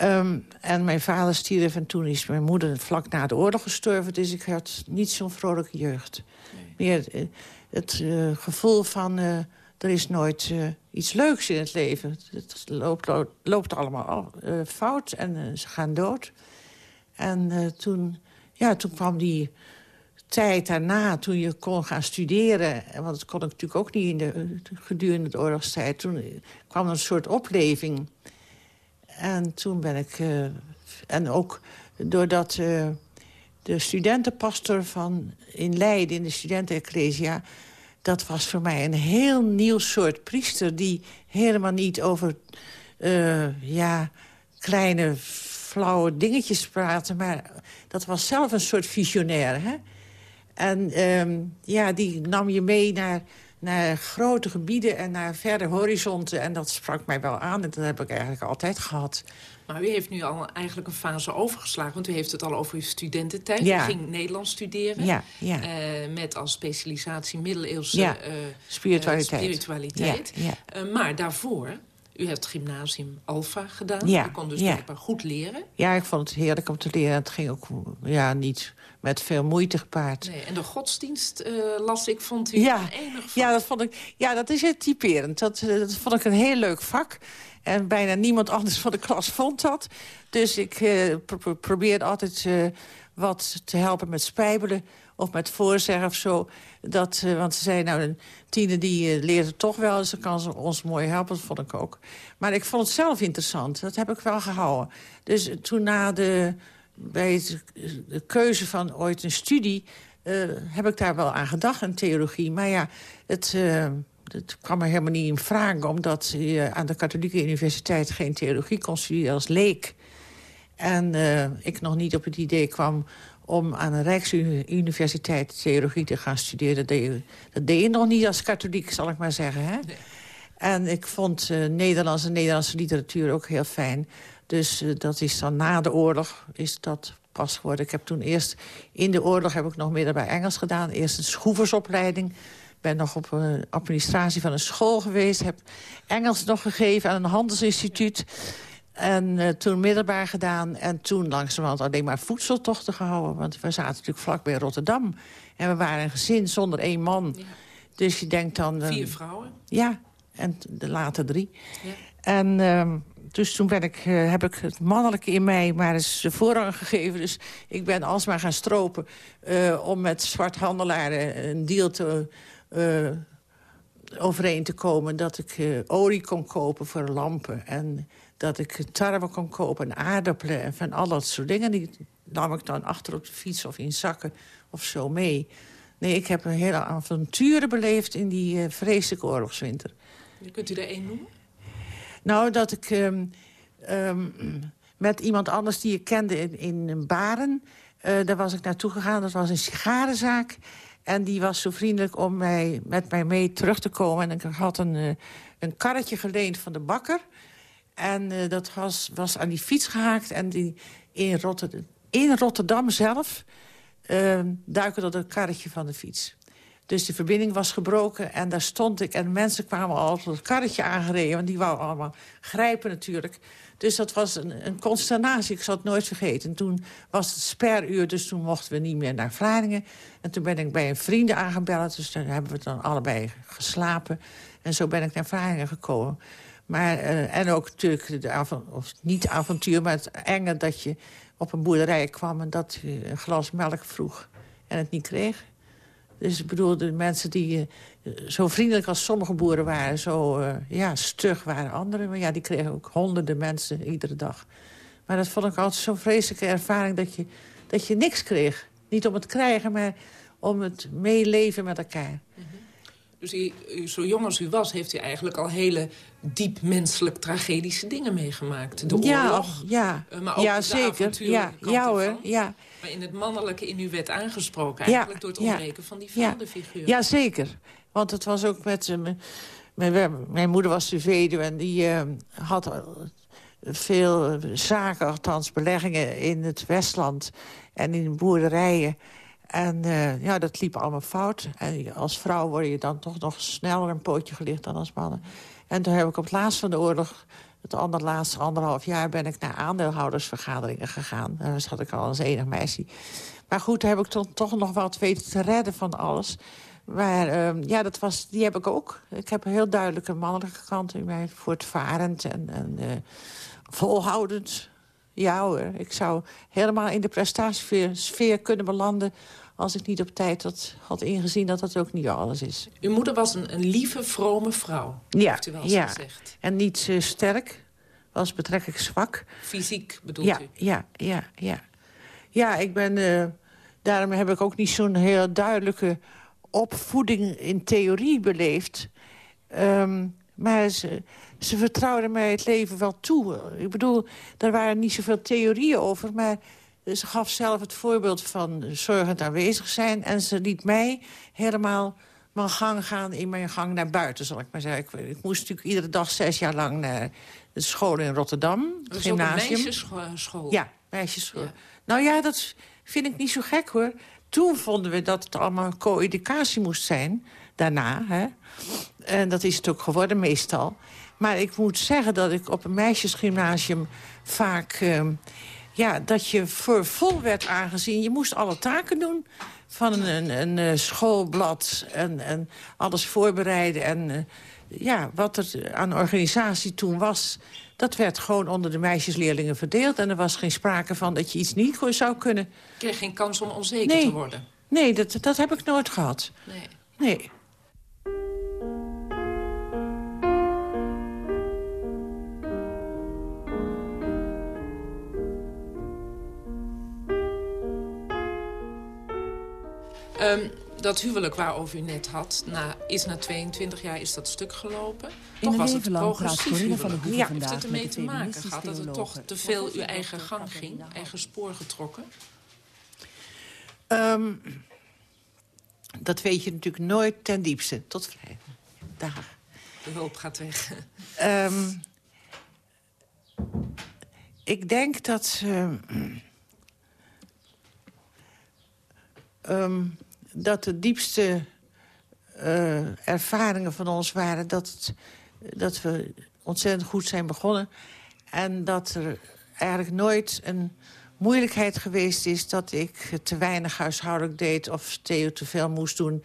Um, en mijn vader stierf en toen is mijn moeder vlak na de oorlog gestorven. Dus ik had niet zo'n vrolijke jeugd. Nee. Meer uh, het uh, gevoel van, uh, er is nooit iets leuks in het leven. Het loopt, loopt allemaal fout en ze gaan dood. En toen ja, toen kwam die tijd daarna, toen je kon gaan studeren... want dat kon ik natuurlijk ook niet in de, gedurende de oorlogstijd... toen kwam een soort opleving. En toen ben ik... Uh, en ook doordat uh, de studentenpastor van in Leiden... in de studentenecclesia... dat was voor mij een heel nieuw soort priester... die helemaal niet over uh, ja, kleine flauwe dingetjes praten. Maar dat was zelf een soort visionair. Hè? En um, ja, die nam je mee naar, naar grote gebieden en naar verre horizonten. En dat sprak mij wel aan. En dat heb ik eigenlijk altijd gehad.
Maar u heeft nu al eigenlijk een fase overgeslagen. Want u heeft het al over uw studententijd. Ja. U ging Nederlands studeren.
Ja, ja.
Uh, met als specialisatie middeleeuwse
ja.
uh,
spiritualiteit.
Spiritualiteit.
Ja,
maar daarvoor U hebt gymnasium Alpha gedaan.
Ja,
U kon dus
ja.
goed leren.
Ja, ik vond het heerlijk om te leren. Het ging ook ja, niet met veel moeite gepaard.
Nee, en de godsdienst, eh, las ik, vond u
Ja,
enig
ja, dat vond ik, ja, dat is het typerend. Dat, eh, dat vond ik een heel leuk vak. En bijna niemand anders van de klas vond dat. Dus ik eh, pro- pro- probeerde altijd eh, wat te helpen met spijbelen of met voorzeggen of zo. Dat, eh, want ze zei, nou, een tiener die het toch wel... dus dan kan ze ons mooi helpen, dat vond ik ook. Maar ik vond het zelf interessant, dat heb ik wel gehouden. Dus toen na de, bij het- de keuze van ooit een studie... eh, heb ik daar wel aan gedacht, aan theologie. Maar ja, het... het kwam er helemaal niet in vraag... omdat je aan de katholieke universiteit geen theologie kon studeren als leek. En ik nog niet op het idee kwam om aan een Rijksuniversiteit theologie te gaan studeren. Dat deed, je, dat deed je nog niet als katholiek, zal ik maar zeggen. Hè? En ik vond eh Nederlandse en Nederlandse literatuur ook heel fijn. Dus eh, dat is dan na de oorlog is dat pas geworden. Ik heb toen eerst in de oorlog heb ik nog middelbaar Engels gedaan. Eerst een schroeversopleiding. ben nog op uh, administratie van een school geweest. Heb Engels nog gegeven aan een handelsinstituut. En uh, toen middelbaar gedaan. En toen langzamerhand alleen maar voedseltochten gehouden. Want we zaten natuurlijk vlakbij Rotterdam. En we waren een gezin zonder één man. Ja. Dus je denkt dan...
Uh, Vier vrouwen?
Ja, en de later drie.
Ja.
En uh, dus toen ben ik, uh, heb ik het mannelijke in mij maar eens de voorrang gegeven. Dus ik ben alsmaar gaan stropen uh, om met zwarthandelaren een deal te, uh, overeen te komen. Dat ik olie kon kopen voor lampen. En dat ik tarwe kon kopen en aardappelen en van al dat soort dingen. Die nam ik dan achter op de fiets of in zakken of zo mee. Nee, ik heb een hele avonturen beleefd in die vreselijke oorlogswinter.
Kunt u er één noemen?
Nou, dat ik um, um, met iemand anders die ik kende in, in Baren... Uh, daar was ik naartoe gegaan, dat was een sigarenzaak. En die was zo vriendelijk om mij, met mij mee terug te komen. En ik had een, uh, een karretje geleend van de bakker. En uh, dat was, was aan die fiets gehaakt. En die in, Rotterdam, in Rotterdam zelf ehm, duiken dat karretje van de fiets. Dus de verbinding was gebroken en daar stond ik. En mensen kwamen al op het karretje aangereden. Want die wou allemaal grijpen natuurlijk. Dus dat was een, een consternatie. Ik zal het nooit vergeten. En toen was het speruur, dus toen mochten we niet meer naar Vlaardingen. En toen ben ik bij een vrienden aangebeld. Dus daar hebben we dan allebei geslapen. En zo ben ik naar Vlaardingen gekomen. Maar, uh, en ook natuurlijk, de of niet avontuur, maar het enge dat je op een boerderij kwam... en dat je een glas melk vroeg en het niet kreeg. Dus ik bedoel, de mensen die uh, zo vriendelijk als sommige boeren waren... zo uh, ja, stug waren anderen. Maar ja, die kregen ook honderden mensen iedere dag. Maar dat vond ik altijd zo'n vreselijke ervaring... Dat je, dat je niks kreeg. Niet om het krijgen, maar om het meeleven met elkaar.
-hmm. Dus u, zo jong als u was, heeft u eigenlijk al hele diep menselijk tragedische dingen meegemaakt. De
ja,
oorlog,
ja,
uh, maar ook
ja
de
zeker. Ja, ja hoor, ja.
Maar in het mannelijke in u werd aangesproken eigenlijk... door het ontbreken van die vaderfiguur.
Ja, zeker. Want het was ook met... Mijn, mijn, moeder was de weduwe en die uh, had veel zaken, althans beleggingen in het Westland en in boerderijen. En uh, ja, dat liep allemaal fout. En als vrouw word je dan toch nog sneller een pootje gelicht dan als mannen. En toen heb ik op het laatst van de oorlog... het anderlaatste anderhalf jaar ben ik naar aandeelhoudersvergaderingen gegaan. Daar zat ik al als enig meisje. Maar goed, heb ik toch, nog wat weten te redden van alles. Maar uh, ja, dat was, die heb ik ook. Ik heb een heel duidelijke mannelijke kant in mij. Voortvarend en, uh, volhoudend. Ja hoor, ik zou helemaal in de prestatiesfeer kunnen belanden... als ik niet op tijd had, had ingezien dat dat ook niet alles is.
Uw moeder was een, een lieve, vrome vrouw,
ja,
heeft u wel
ja.
gezegd.
En niet uh, sterk, was betrekkelijk zwak.
Fysiek bedoelt
ja,
u?
Ja, ja, ja. Ja, ik ben... Uh, daarom heb ik ook niet zo'n heel duidelijke opvoeding in theorie beleefd. Um, maar ze, ze vertrouwden mij het leven wel toe. Ik bedoel, er waren niet zoveel theorieën over... maar ze gaf zelf het voorbeeld van zorgend aanwezig zijn... en ze liet mij helemaal mijn gang gaan in mijn gang naar buiten, zal ik maar zeggen. Ik, ik moest natuurlijk iedere dag zes jaar lang naar de school in Rotterdam.
Dat
gymnasium.
meisjesschool?
Ja, meisjesschool. Ja. Nou ja, dat vind ik niet zo gek, hoor. toen vonden we dat het allemaal co-educatie moest zijn. Daarna, hè. En dat is het ook geworden meestal. Maar ik moet zeggen dat ik op een meisjesgymnasium vaak... Uh, ja, dat je voor vol werd aangezien. Je moest alle taken doen van een, een, een eh, schoolblad en, en alles voorbereiden. En uh, ja, wat er aan organisatie toen was... dat werd gewoon onder de meisjesleerlingen verdeeld. En er was geen sprake van dat je iets niet zou kunnen. Je
kreeg geen kans om onzeker te worden?
Nee, dat, dat heb ik nooit gehad. Nee. Nee.
Um, dat huwelijk waarover u net had, na, is na 22 jaar is dat stuk gelopen.
In toch was het progressief huwelijk. Van de
ja, heeft het ermee te maken gehad dat het toch te veel uw eigen gang ging, eigen spoor getrokken?
Um, dat weet je natuurlijk nooit ten diepste. Tot vrijdag. Dag.
De hulp gaat weg.
Um, ik denk dat... Uh, um, dat de diepste uh, ervaringen van ons waren... Dat, het, dat we ontzettend goed zijn begonnen. En dat er eigenlijk nooit een moeilijkheid geweest is... dat ik te weinig huishoudelijk deed of Theo te veel moest doen.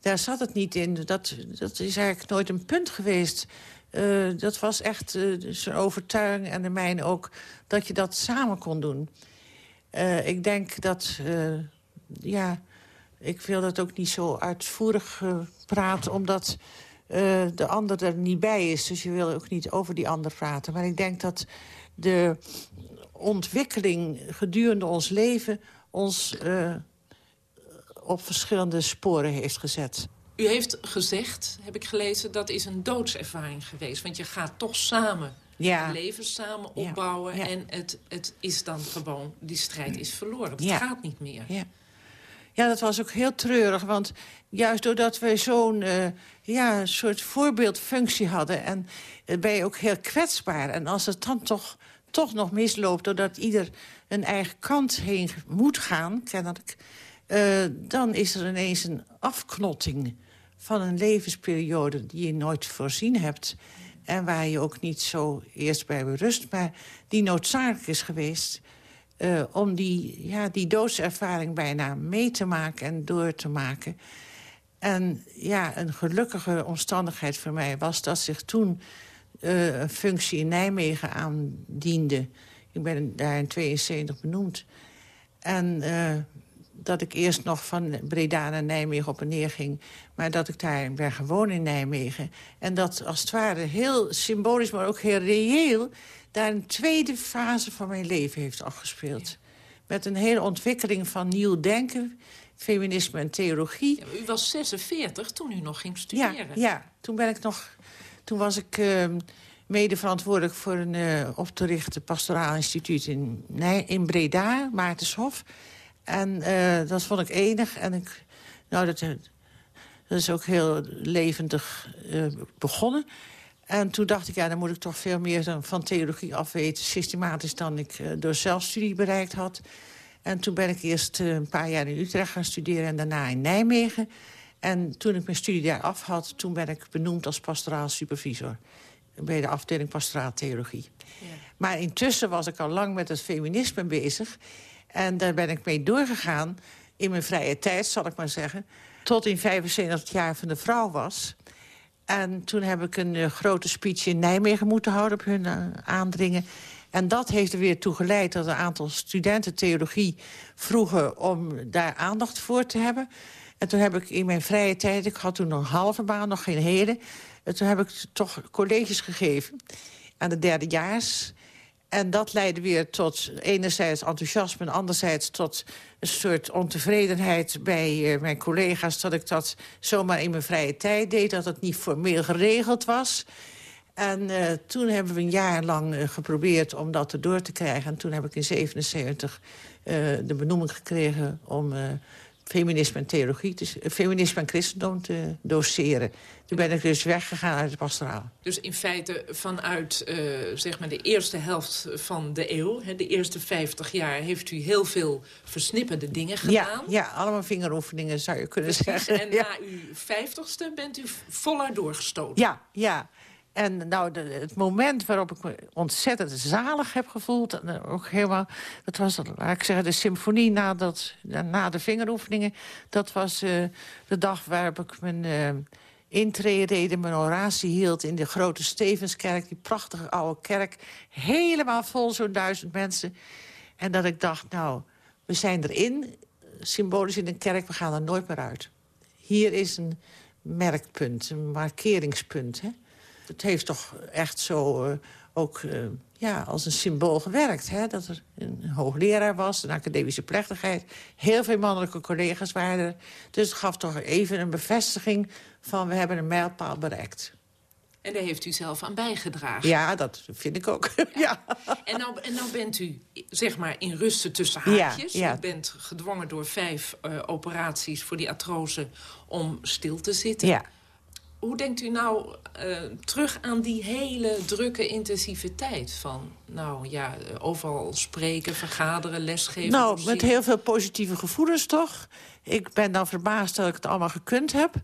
Daar zat het niet in. Dat, dat is eigenlijk nooit een punt geweest. Uh, dat was echt zijn overtuiging en de mijne ook... dat je dat samen kon doen. Ik denk dat ja, ik wil dat ook niet zo uitvoerig uh, praten... omdat uh, de ander er niet bij is. Dus je wil ook niet over die ander praten. Maar ik denk dat de ontwikkeling gedurende ons leven... ons uh, op verschillende sporen heeft gezet.
U heeft gezegd, heb ik gelezen, dat is een doodservaring geweest. Want je gaat toch samen ja. leven samen opbouwen. En het, het is dan gewoon, die strijd is verloren. Het gaat niet meer.
Ja. Dat was ook heel treurig, want juist doordat we zo'n uh, ja, soort voorbeeldfunctie hadden... en uh, ben je ook heel kwetsbaar. En als het dan toch, toch nog misloopt, doordat ieder een eigen kant heen moet gaan... kennelijk, uh, dan is er ineens een afknotting van een levensperiode... die je nooit voorzien hebt en waar je ook niet zo eerst bij berust... maar die noodzakelijk is geweest uh, om die, ja, die doodservaring bijna mee te maken en door te maken. En ja, een gelukkige omstandigheid voor mij was dat zich toen uh, een functie in Nijmegen aandiende. Ik ben daar in 72 benoemd. En uh, dat ik eerst nog van Breda naar Nijmegen op en neer ging... maar dat ik daar ben gewoon in Nijmegen. En dat als het ware heel symbolisch, maar ook heel reëel daar een tweede fase van mijn leven heeft afgespeeld. Met een hele ontwikkeling van nieuw denken, feminisme en theologie.
u was 46 toen u nog ging studeren.
Ja, ja toen, ben ik nog, toen was ik uh, mede verantwoordelijk voor een uh, op te richten pastoraal instituut in, in Breda, Maartenshof. En uh, dat vond ik enig. En ik, nou, dat, dat is ook heel levendig begonnen. En toen dacht ik, ja, dan moet ik toch veel meer van theologie afweten... systematisch dan ik uh, door zelfstudie bereikt had. En toen ben ik eerst uh, een paar jaar in Utrecht gaan studeren... en daarna in Nijmegen. En toen ik mijn studie daar af had... toen ben ik benoemd als pastoraal supervisor... bij de afdeling pastoraal theologie. Ja. Maar intussen was ik al lang met het feminisme bezig... en daar ben ik mee doorgegaan in mijn vrije tijd, zal ik maar zeggen... tot in 75 jaar van de vrouw was... En toen heb ik een uh, grote speech in Nijmegen moeten houden op hun uh, aandringen. En dat heeft er weer toe geleid dat een aantal studenten theologie vroegen... om daar aandacht voor te hebben. En toen heb ik in mijn vrije tijd, ik had toen nog een halve baan, nog geen hele... En toen heb ik toch colleges gegeven aan de derdejaars. En dat leidde weer tot enerzijds enthousiasme... en anderzijds tot een soort ontevredenheid bij uh, mijn collega's... dat ik dat zomaar in mijn vrije tijd deed, dat het niet formeel geregeld was. En uh, toen hebben we een jaar lang uh, geprobeerd om dat erdoor te krijgen. En toen heb ik in 77 de benoeming gekregen om feminisme en theologie, dus feminisme en christendom te doseren. Toen ben ik dus weggegaan uit de pastoraal.
Dus in feite vanuit uh, zeg maar de eerste helft van de eeuw... Hè, de eerste 50 jaar heeft u heel veel versnippende dingen gedaan.
Ja, ja allemaal vingeroefeningen zou je kunnen zeggen.
En na uw vijftigste bent u voluit doorgestoten.
Ja, ja. En nou, de, het moment waarop ik me ontzettend zalig heb gevoeld... En ook helemaal, dat was, laat ik zeggen, de symfonie na, dat, na de vingeroefeningen... dat was uh, de dag waarop ik mijn uh, mijn oratie hield... in de grote Stevenskerk, die prachtige oude kerk. Helemaal vol, zo'n duizend mensen. En dat ik dacht, nou, we zijn erin, symbolisch in een kerk... we gaan er nooit meer uit. Hier is een merkpunt, een markeringspunt, hè? Het heeft toch echt zo uh, ook uh, ja, als een symbool gewerkt. Hè? Dat er een hoogleraar was, een academische plechtigheid. Heel veel mannelijke collega's waren er. Dus het gaf toch even een bevestiging van we hebben een mijlpaal bereikt.
En daar heeft u zelf aan bijgedragen.
Ja, dat vind ik ook. ja.
En, nou, en nou bent u zeg maar in rusten tussen haakjes. Ja, ja. U bent gedwongen door vijf uh, operaties voor die atrozen om stil te zitten.
Ja.
Hoe denkt u nou uh, terug aan die hele drukke intensiviteit van... nou ja, overal spreken, vergaderen, lesgeven?
Nou, met heel veel positieve gevoelens toch. Ik ben dan verbaasd dat ik het allemaal gekund heb.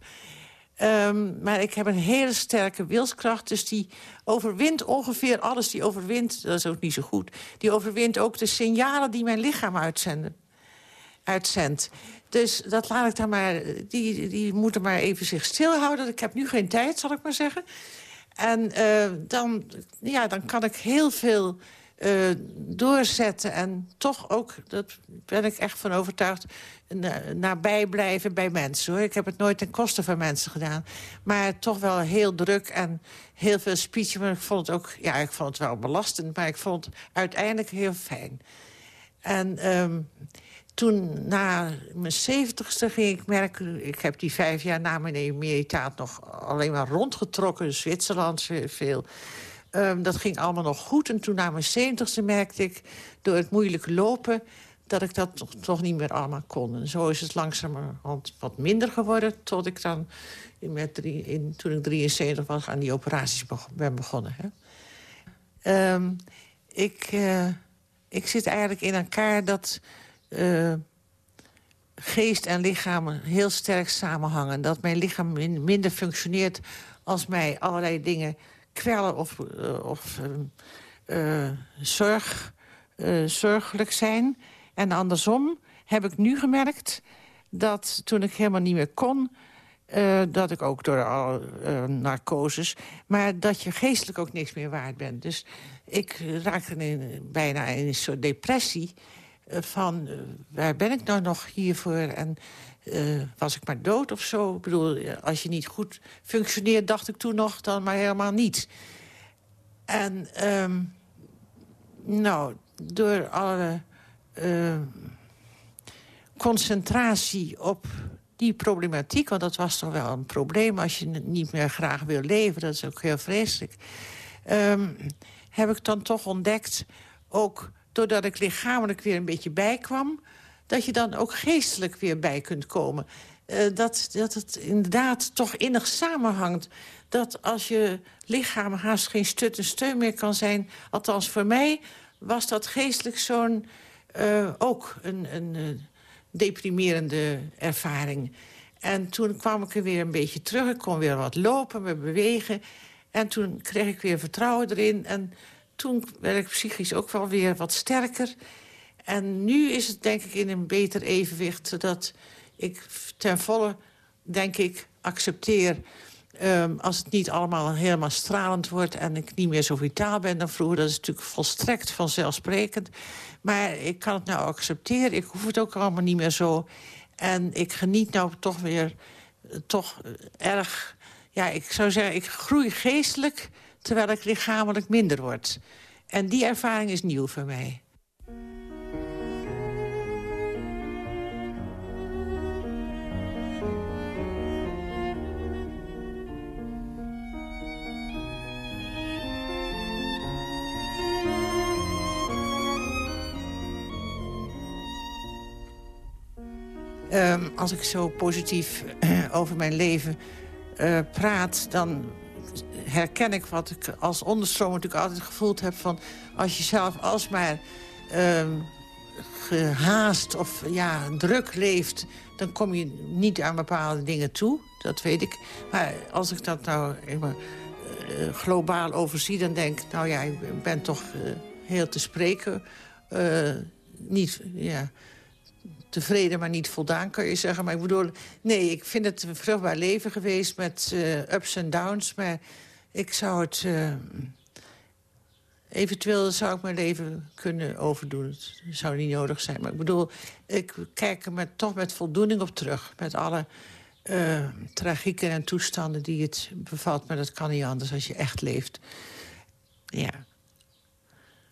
Um, maar ik heb een hele sterke wilskracht. Dus die overwint ongeveer alles. Die overwint, dat is ook niet zo goed... die overwint ook de signalen die mijn lichaam uitzenden, uitzendt. Dus dat laat ik dan maar, die, die moeten maar even zich stilhouden. Ik heb nu geen tijd, zal ik maar zeggen. En uh, dan, ja, dan kan ik heel veel uh, doorzetten. En toch ook, dat ben ik echt van overtuigd... nabij blijven bij mensen. hoor. Ik heb het nooit ten koste van mensen gedaan. Maar toch wel heel druk en heel veel speechen. Maar ik vond het ook, ja, ik vond het wel belastend. Maar ik vond het uiteindelijk heel fijn. En... Um, toen, na mijn zeventigste, ging ik merken... ik heb die vijf jaar na mijn emeritaat nog alleen maar rondgetrokken. Zwitserland veel. Um, dat ging allemaal nog goed. En toen na mijn zeventigste merkte ik, door het moeilijke lopen... dat ik dat toch, toch niet meer allemaal kon. En zo is het langzamerhand wat minder geworden... tot ik dan, in, toen ik 73 was, aan die operaties ben begonnen. Hè. Um, ik, uh, ik zit eigenlijk in elkaar dat uh, geest en lichaam heel sterk samenhangen. Dat mijn lichaam minder functioneert als mij allerlei dingen kwellen of, uh, of uh, zorg, zorgelijk zijn. En andersom heb ik nu gemerkt dat toen ik helemaal niet meer kon... Dat ik ook door al narcoses... maar dat je geestelijk ook niks meer waard bent. Dus ik raakte in, bijna in een soort depressie... Eh, van uh, waar ben ik nou nog hiervoor en uh, was ik maar dood of zo? Ik bedoel, als je niet goed functioneert, dacht ik toen nog, dan maar helemaal niet. En um, nou, door alle concentratie op die problematiek... want dat was toch wel een probleem als je niet meer graag wil leven. Dat is ook heel vreselijk. Um, heb ik dan toch ontdekt, ook doordat ik lichamelijk weer een beetje bijkwam... dat je dan ook geestelijk weer bij kunt komen. Uh, dat, dat het inderdaad toch innig samenhangt. Dat als je lichaam haast geen stut en steun meer kan zijn... althans voor mij was dat geestelijk zo'n... Uh, ook een, een deprimerende ervaring. En toen kwam ik er weer een beetje terug. Ik kon weer wat lopen, me bewegen. En toen kreeg ik weer vertrouwen erin. En toen werd ik psychisch ook wel weer wat sterker. En nu is het denk ik in een beter evenwicht... dat ik ten volle, denk ik, accepteer... Um, als het niet allemaal helemaal stralend wordt... en ik niet meer zo vitaal ben dan vroeger... dat is natuurlijk volstrekt vanzelfsprekend. Maar ik kan het nou accepteren. Ik hoef het ook allemaal niet meer zo. En ik geniet nou toch weer... Uh, toch erg... Ja, ik zou zeggen, ik groei geestelijk terwijl ik lichamelijk minder word. En die ervaring is nieuw voor mij. Ehm, als ik zo positief over mijn leven uh, praat... dan herken ik wat ik als onderstroom natuurlijk altijd gevoeld heb... van als je zelf alsmaar uh, gehaast of ja, druk leeft... dan kom je niet aan bepaalde dingen toe. Dat weet ik. Maar als ik dat nou even, uh, globaal overzie... dan denk ik, nou ja, ik ben toch uh, heel te spreken. Uh, niet, ja tevreden, maar niet voldaan, kun je zeggen. Maar ik bedoel, nee, ik vind het een vruchtbaar leven geweest met uh, ups en downs. Maar ik zou het... Uh, eventueel zou ik mijn leven kunnen overdoen. Het zou niet nodig zijn. Maar ik bedoel, ik kijk er met, toch met voldoening op terug. Met alle uh, tragieken en toestanden die het bevat. Maar dat kan niet anders als je echt leeft. Ja.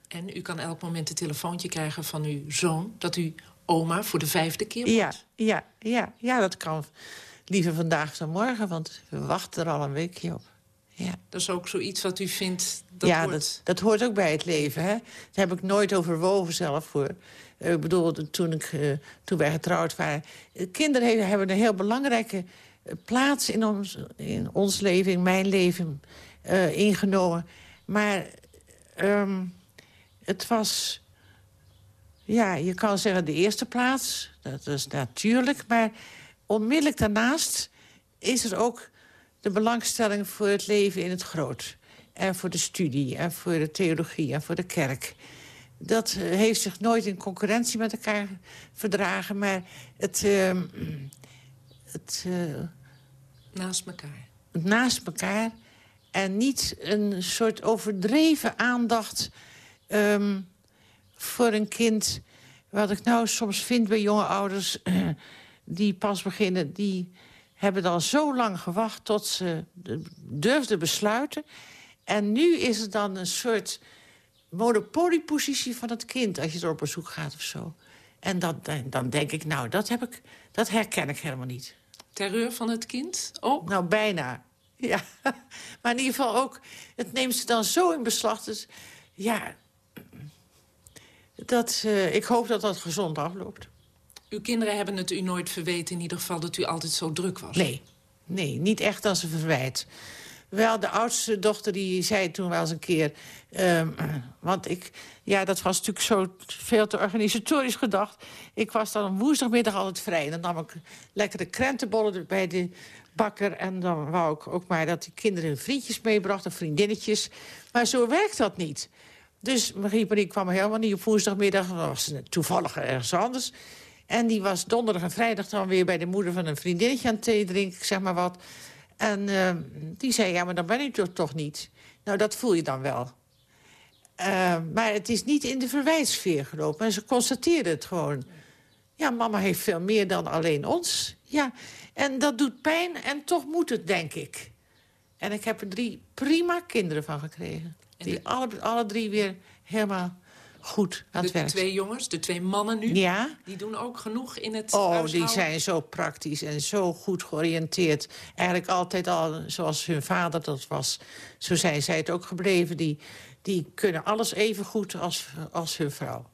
En u kan elk moment een telefoontje krijgen van uw zoon... dat u oma voor de vijfde keer wordt.
Ja, ja, ja, ja dat kan liever vandaag dan morgen, want we wachten er al een weekje op. Ja.
Dat is ook zoiets wat u vindt... Dat
ja,
hoort...
dat, dat hoort ook bij het leven. Hè? Daar heb ik nooit overwogen zelf voor. Ik bedoel, toen, ik, uh, toen wij getrouwd waren... Kinderen hebben een heel belangrijke plaats in ons, in ons leven, in mijn leven, uh, ingenomen. Maar um, het was ja, je kan zeggen de eerste plaats. Dat is natuurlijk. Maar onmiddellijk daarnaast is er ook de belangstelling voor het leven in het groot. En voor de studie, en voor de theologie, en voor de kerk. Dat heeft zich nooit in concurrentie met elkaar verdragen. Maar het... Uh, het uh,
naast elkaar.
Naast elkaar. En niet een soort overdreven aandacht... Um, voor een kind... wat ik nou soms vind bij jonge ouders die pas beginnen... die hebben dan zo lang gewacht tot ze durfden besluiten. En nu is het dan een soort monopoliepositie van het kind... als je er op bezoek gaat of zo. En dan, dan denk ik, nou, dat, heb ik, dat herken ik helemaal niet.
Terreur van het kind ook?
Nou, bijna. Ja, maar in ieder geval ook... het neemt ze dan zo in beslag. Dus ja, dat, uh, ik hoop dat dat gezond afloopt.
Uw kinderen hebben het u nooit verweten in ieder geval dat u altijd zo druk was?
Nee, nee niet echt als ze verwijt. Wel, de oudste dochter die zei toen wel eens een keer... Um, want ik, ja, dat was natuurlijk zo veel te organisatorisch gedacht. Ik was dan woensdagmiddag altijd vrij. En dan nam ik lekkere krentenbollen bij de bakker. En dan wou ik ook maar dat de kinderen hun vriendjes meebrachten, vriendinnetjes. Maar zo werkt dat niet. Dus Marie Marie kwam helemaal niet op woensdagmiddag. Dat was toevallig ergens anders. En die was donderdag en vrijdag dan weer bij de moeder van een vriendinnetje aan thee drinken, zeg maar wat. En uh, die zei, ja, maar dan ben ik toch, toch niet. Nou, dat voel je dan wel. Uh, maar het is niet in de verwijtsfeer gelopen. En ze constateerde het gewoon. Ja, mama heeft veel meer dan alleen ons. Ja, en dat doet pijn en toch moet het, denk ik. En ik heb er drie prima kinderen van gekregen. Die de... alle, alle drie weer helemaal goed aan het werk
De twee jongens, de twee mannen nu,
ja.
die doen ook genoeg in het
Oh,
huishouden.
die zijn zo praktisch en zo goed georiënteerd. Eigenlijk altijd al zoals hun vader dat was. Zo zijn zij het ook gebleven. Die, die kunnen alles even goed als, als hun vrouw.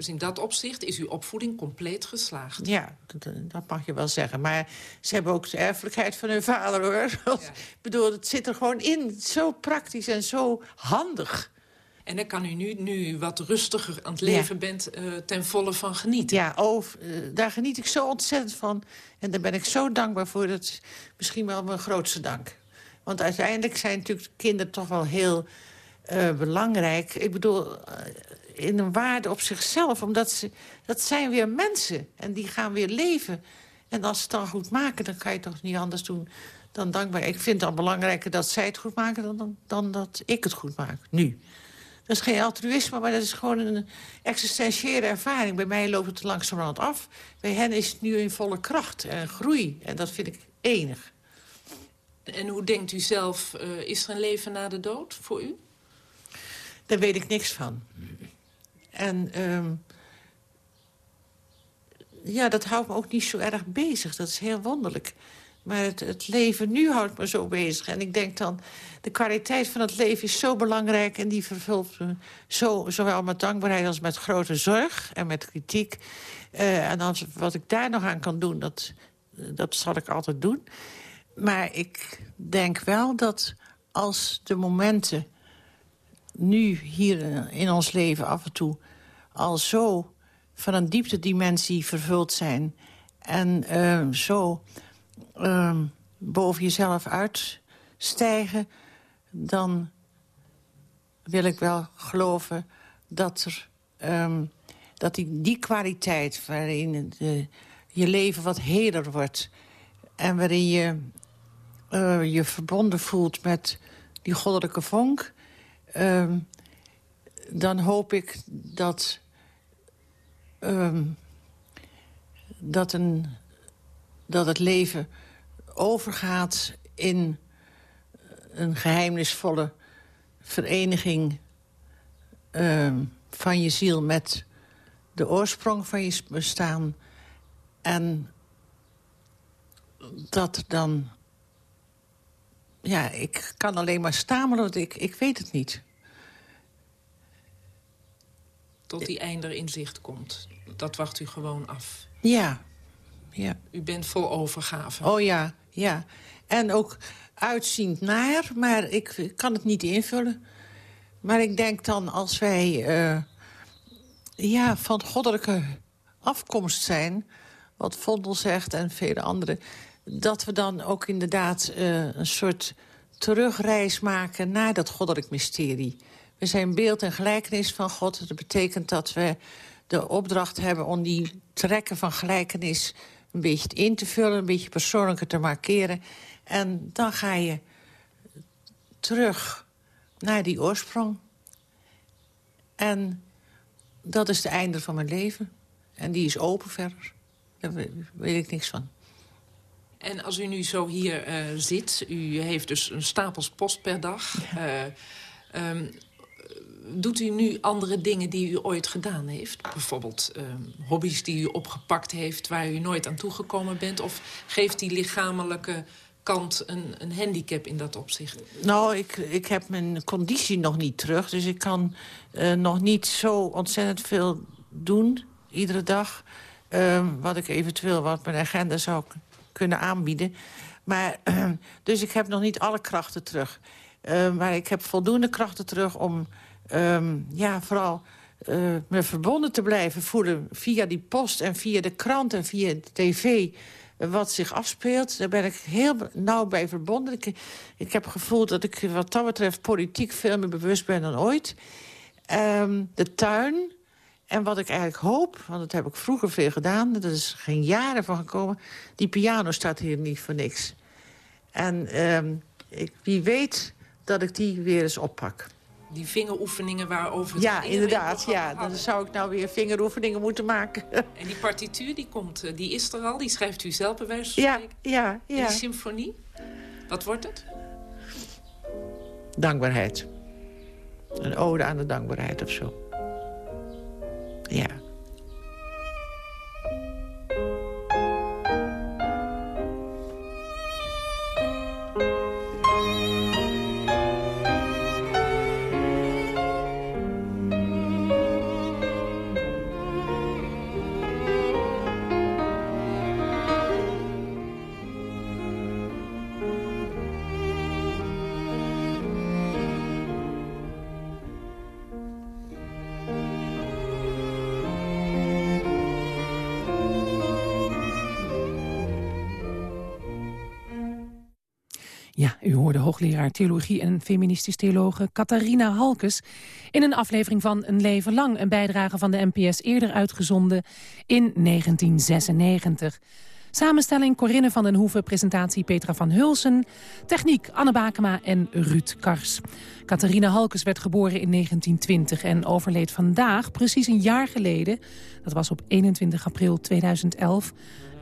Dus in dat opzicht is uw opvoeding compleet geslaagd.
Ja, dat, dat, mag je wel zeggen. Maar ze hebben ook de erfelijkheid van hun vader, hoor. Ja. Ik bedoel, het zit er gewoon in. Zo praktisch en zo handig.
En daar kan u nu, nu wat rustiger aan het leven ja. bent, uh, ten volle van genieten.
Ja, oh, uh, daar geniet ik zo ontzettend van. En daar ben ik zo dankbaar voor. Dat is misschien wel mijn grootste dank. Want uiteindelijk zijn natuurlijk kinderen toch wel heel uh, belangrijk. Ik bedoel, in een waarde op zichzelf. Omdat ze, dat zijn weer mensen. En die gaan weer leven. En als ze het dan goed maken, dan kan je toch niet anders doen dan dankbaar. Ik vind het dan belangrijker dat zij het goed maken... dan, dan, dan dat ik het goed maak, nu. Dat is geen altruïsme, maar dat is gewoon een existentiële ervaring. Bij mij loopt het langzamerhand af. Bij hen is het nu in volle kracht en groei. En dat vind ik enig.
En hoe denkt u zelf, uh, is er een leven na de dood voor u?
Daar weet ik niks van. En um, ja, dat houdt me ook niet zo erg bezig. Dat is heel wonderlijk. Maar het, het, leven nu houdt me zo bezig. En ik denk dan, de kwaliteit van het leven is zo belangrijk... en die vervult me zo, zowel met dankbaarheid als met grote zorg en met kritiek. Uh, en als, wat ik daar nog aan kan doen, dat, dat zal ik altijd doen. Maar ik denk wel dat als de momenten nu hier in ons leven af en toe... al zo van een dieptedimensie vervuld zijn... en uh, zo uh, boven jezelf uitstijgen... dan wil ik wel geloven dat, er, um, dat die, die kwaliteit... waarin de, je leven wat heler wordt... en waarin je uh, je verbonden voelt met die goddelijke vonk... Dan hoop ik dat, um, dat, een, dat het leven overgaat in een geheimnisvolle vereniging uh, van je ziel met de oorsprong van je bestaan. En dat dan ja, ik kan alleen maar stamelen, want ik, ik weet het niet.
Tot die einde in zicht komt. Dat wacht u gewoon af.
Ja, ja.
U bent vol overgave.
Oh ja, ja. En ook uitziend naar, maar ik, ik kan het niet invullen. Maar ik denk dan als wij uh, ja, van goddelijke afkomst zijn... wat Vondel zegt en vele anderen dat we dan ook inderdaad uh, een soort terugreis maken naar dat goddelijk mysterie. We zijn beeld en gelijkenis van God. Dat betekent dat we de opdracht hebben om die trekken van gelijkenis... een beetje in te vullen, een beetje persoonlijker te markeren. En dan ga je terug naar die oorsprong. En dat is het einde van mijn leven. En die is open verder. Daar weet ik niks van.
En als u nu zo hier uh, zit, u heeft dus een stapels post per dag. Ja. Uh, um, doet u nu andere dingen die u ooit gedaan heeft? Bijvoorbeeld um, hobby's die u opgepakt heeft waar u nooit aan toegekomen bent? Of geeft die lichamelijke kant een, een handicap in dat opzicht?
Nou, ik, ik heb mijn conditie nog niet terug. Dus ik kan uh, nog niet zo ontzettend veel doen, iedere dag. Um, wat ik eventueel, wat mijn agenda zou kunnen aanbieden. Maar, dus ik heb nog niet alle krachten terug. Uh, maar ik heb voldoende krachten terug om um, ja, vooral uh, me verbonden te blijven voelen... via die post en via de krant en via de tv wat zich afspeelt. Daar ben ik heel nauw bij verbonden. Ik, ik heb gevoeld dat ik wat dat betreft politiek veel meer bewust ben dan ooit. Um, de tuin, en wat ik eigenlijk hoop, want dat heb ik vroeger veel gedaan... dat is geen jaren van gekomen... die piano staat hier niet voor niks. En um, ik, wie weet dat ik die weer eens oppak.
Die vingeroefeningen waarover...
Ja, inderdaad. Ja, dan zou ik nou weer vingeroefeningen moeten maken.
En die partituur, die, komt, eh, die is er al. Die schrijft u zelf bij wijze van
spreken. Ja, ja, ja.
die symfonie, wat wordt het?
Dankbaarheid. Een ode aan de dankbaarheid of zo. Ja.
Hoorde hoogleraar theologie en feministisch theologe Catharina Halkes... in een aflevering van Een Leven Lang, een bijdrage van de NPS eerder uitgezonden in 1996. Samenstelling Corinne van den Hoeven, presentatie Petra van Hulsen... techniek Anne Bakema en Ruud Kars. Catharina Halkes werd geboren in 1920 en overleed vandaag, precies een jaar geleden. Dat was op 21 april 2011.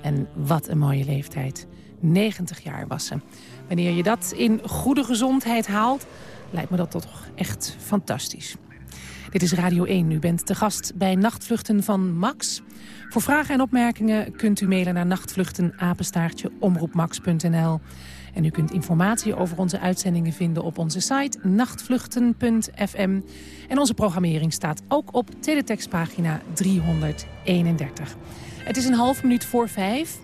En wat een mooie leeftijd. 90 jaar was ze. Wanneer je dat in goede gezondheid haalt, lijkt me dat toch echt fantastisch. Dit is Radio 1. U bent te gast bij Nachtvluchten van Max. Voor vragen en opmerkingen kunt u mailen naar nachtvluchtenapenstaartje omroepmax.nl. En u kunt informatie over onze uitzendingen vinden op onze site nachtvluchten.fm. En onze programmering staat ook op teletextpagina 331. Het is een half minuut voor vijf.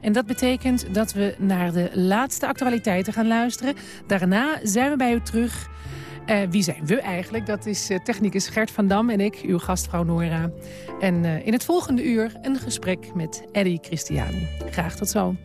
En dat betekent dat we naar de laatste actualiteiten gaan luisteren. Daarna zijn we bij u terug. Uh, wie zijn we eigenlijk? Dat is uh, technicus Gert van Dam en ik, uw gastvrouw Nora. En uh, in het volgende uur een gesprek met Eddie Christiani. Graag tot zo.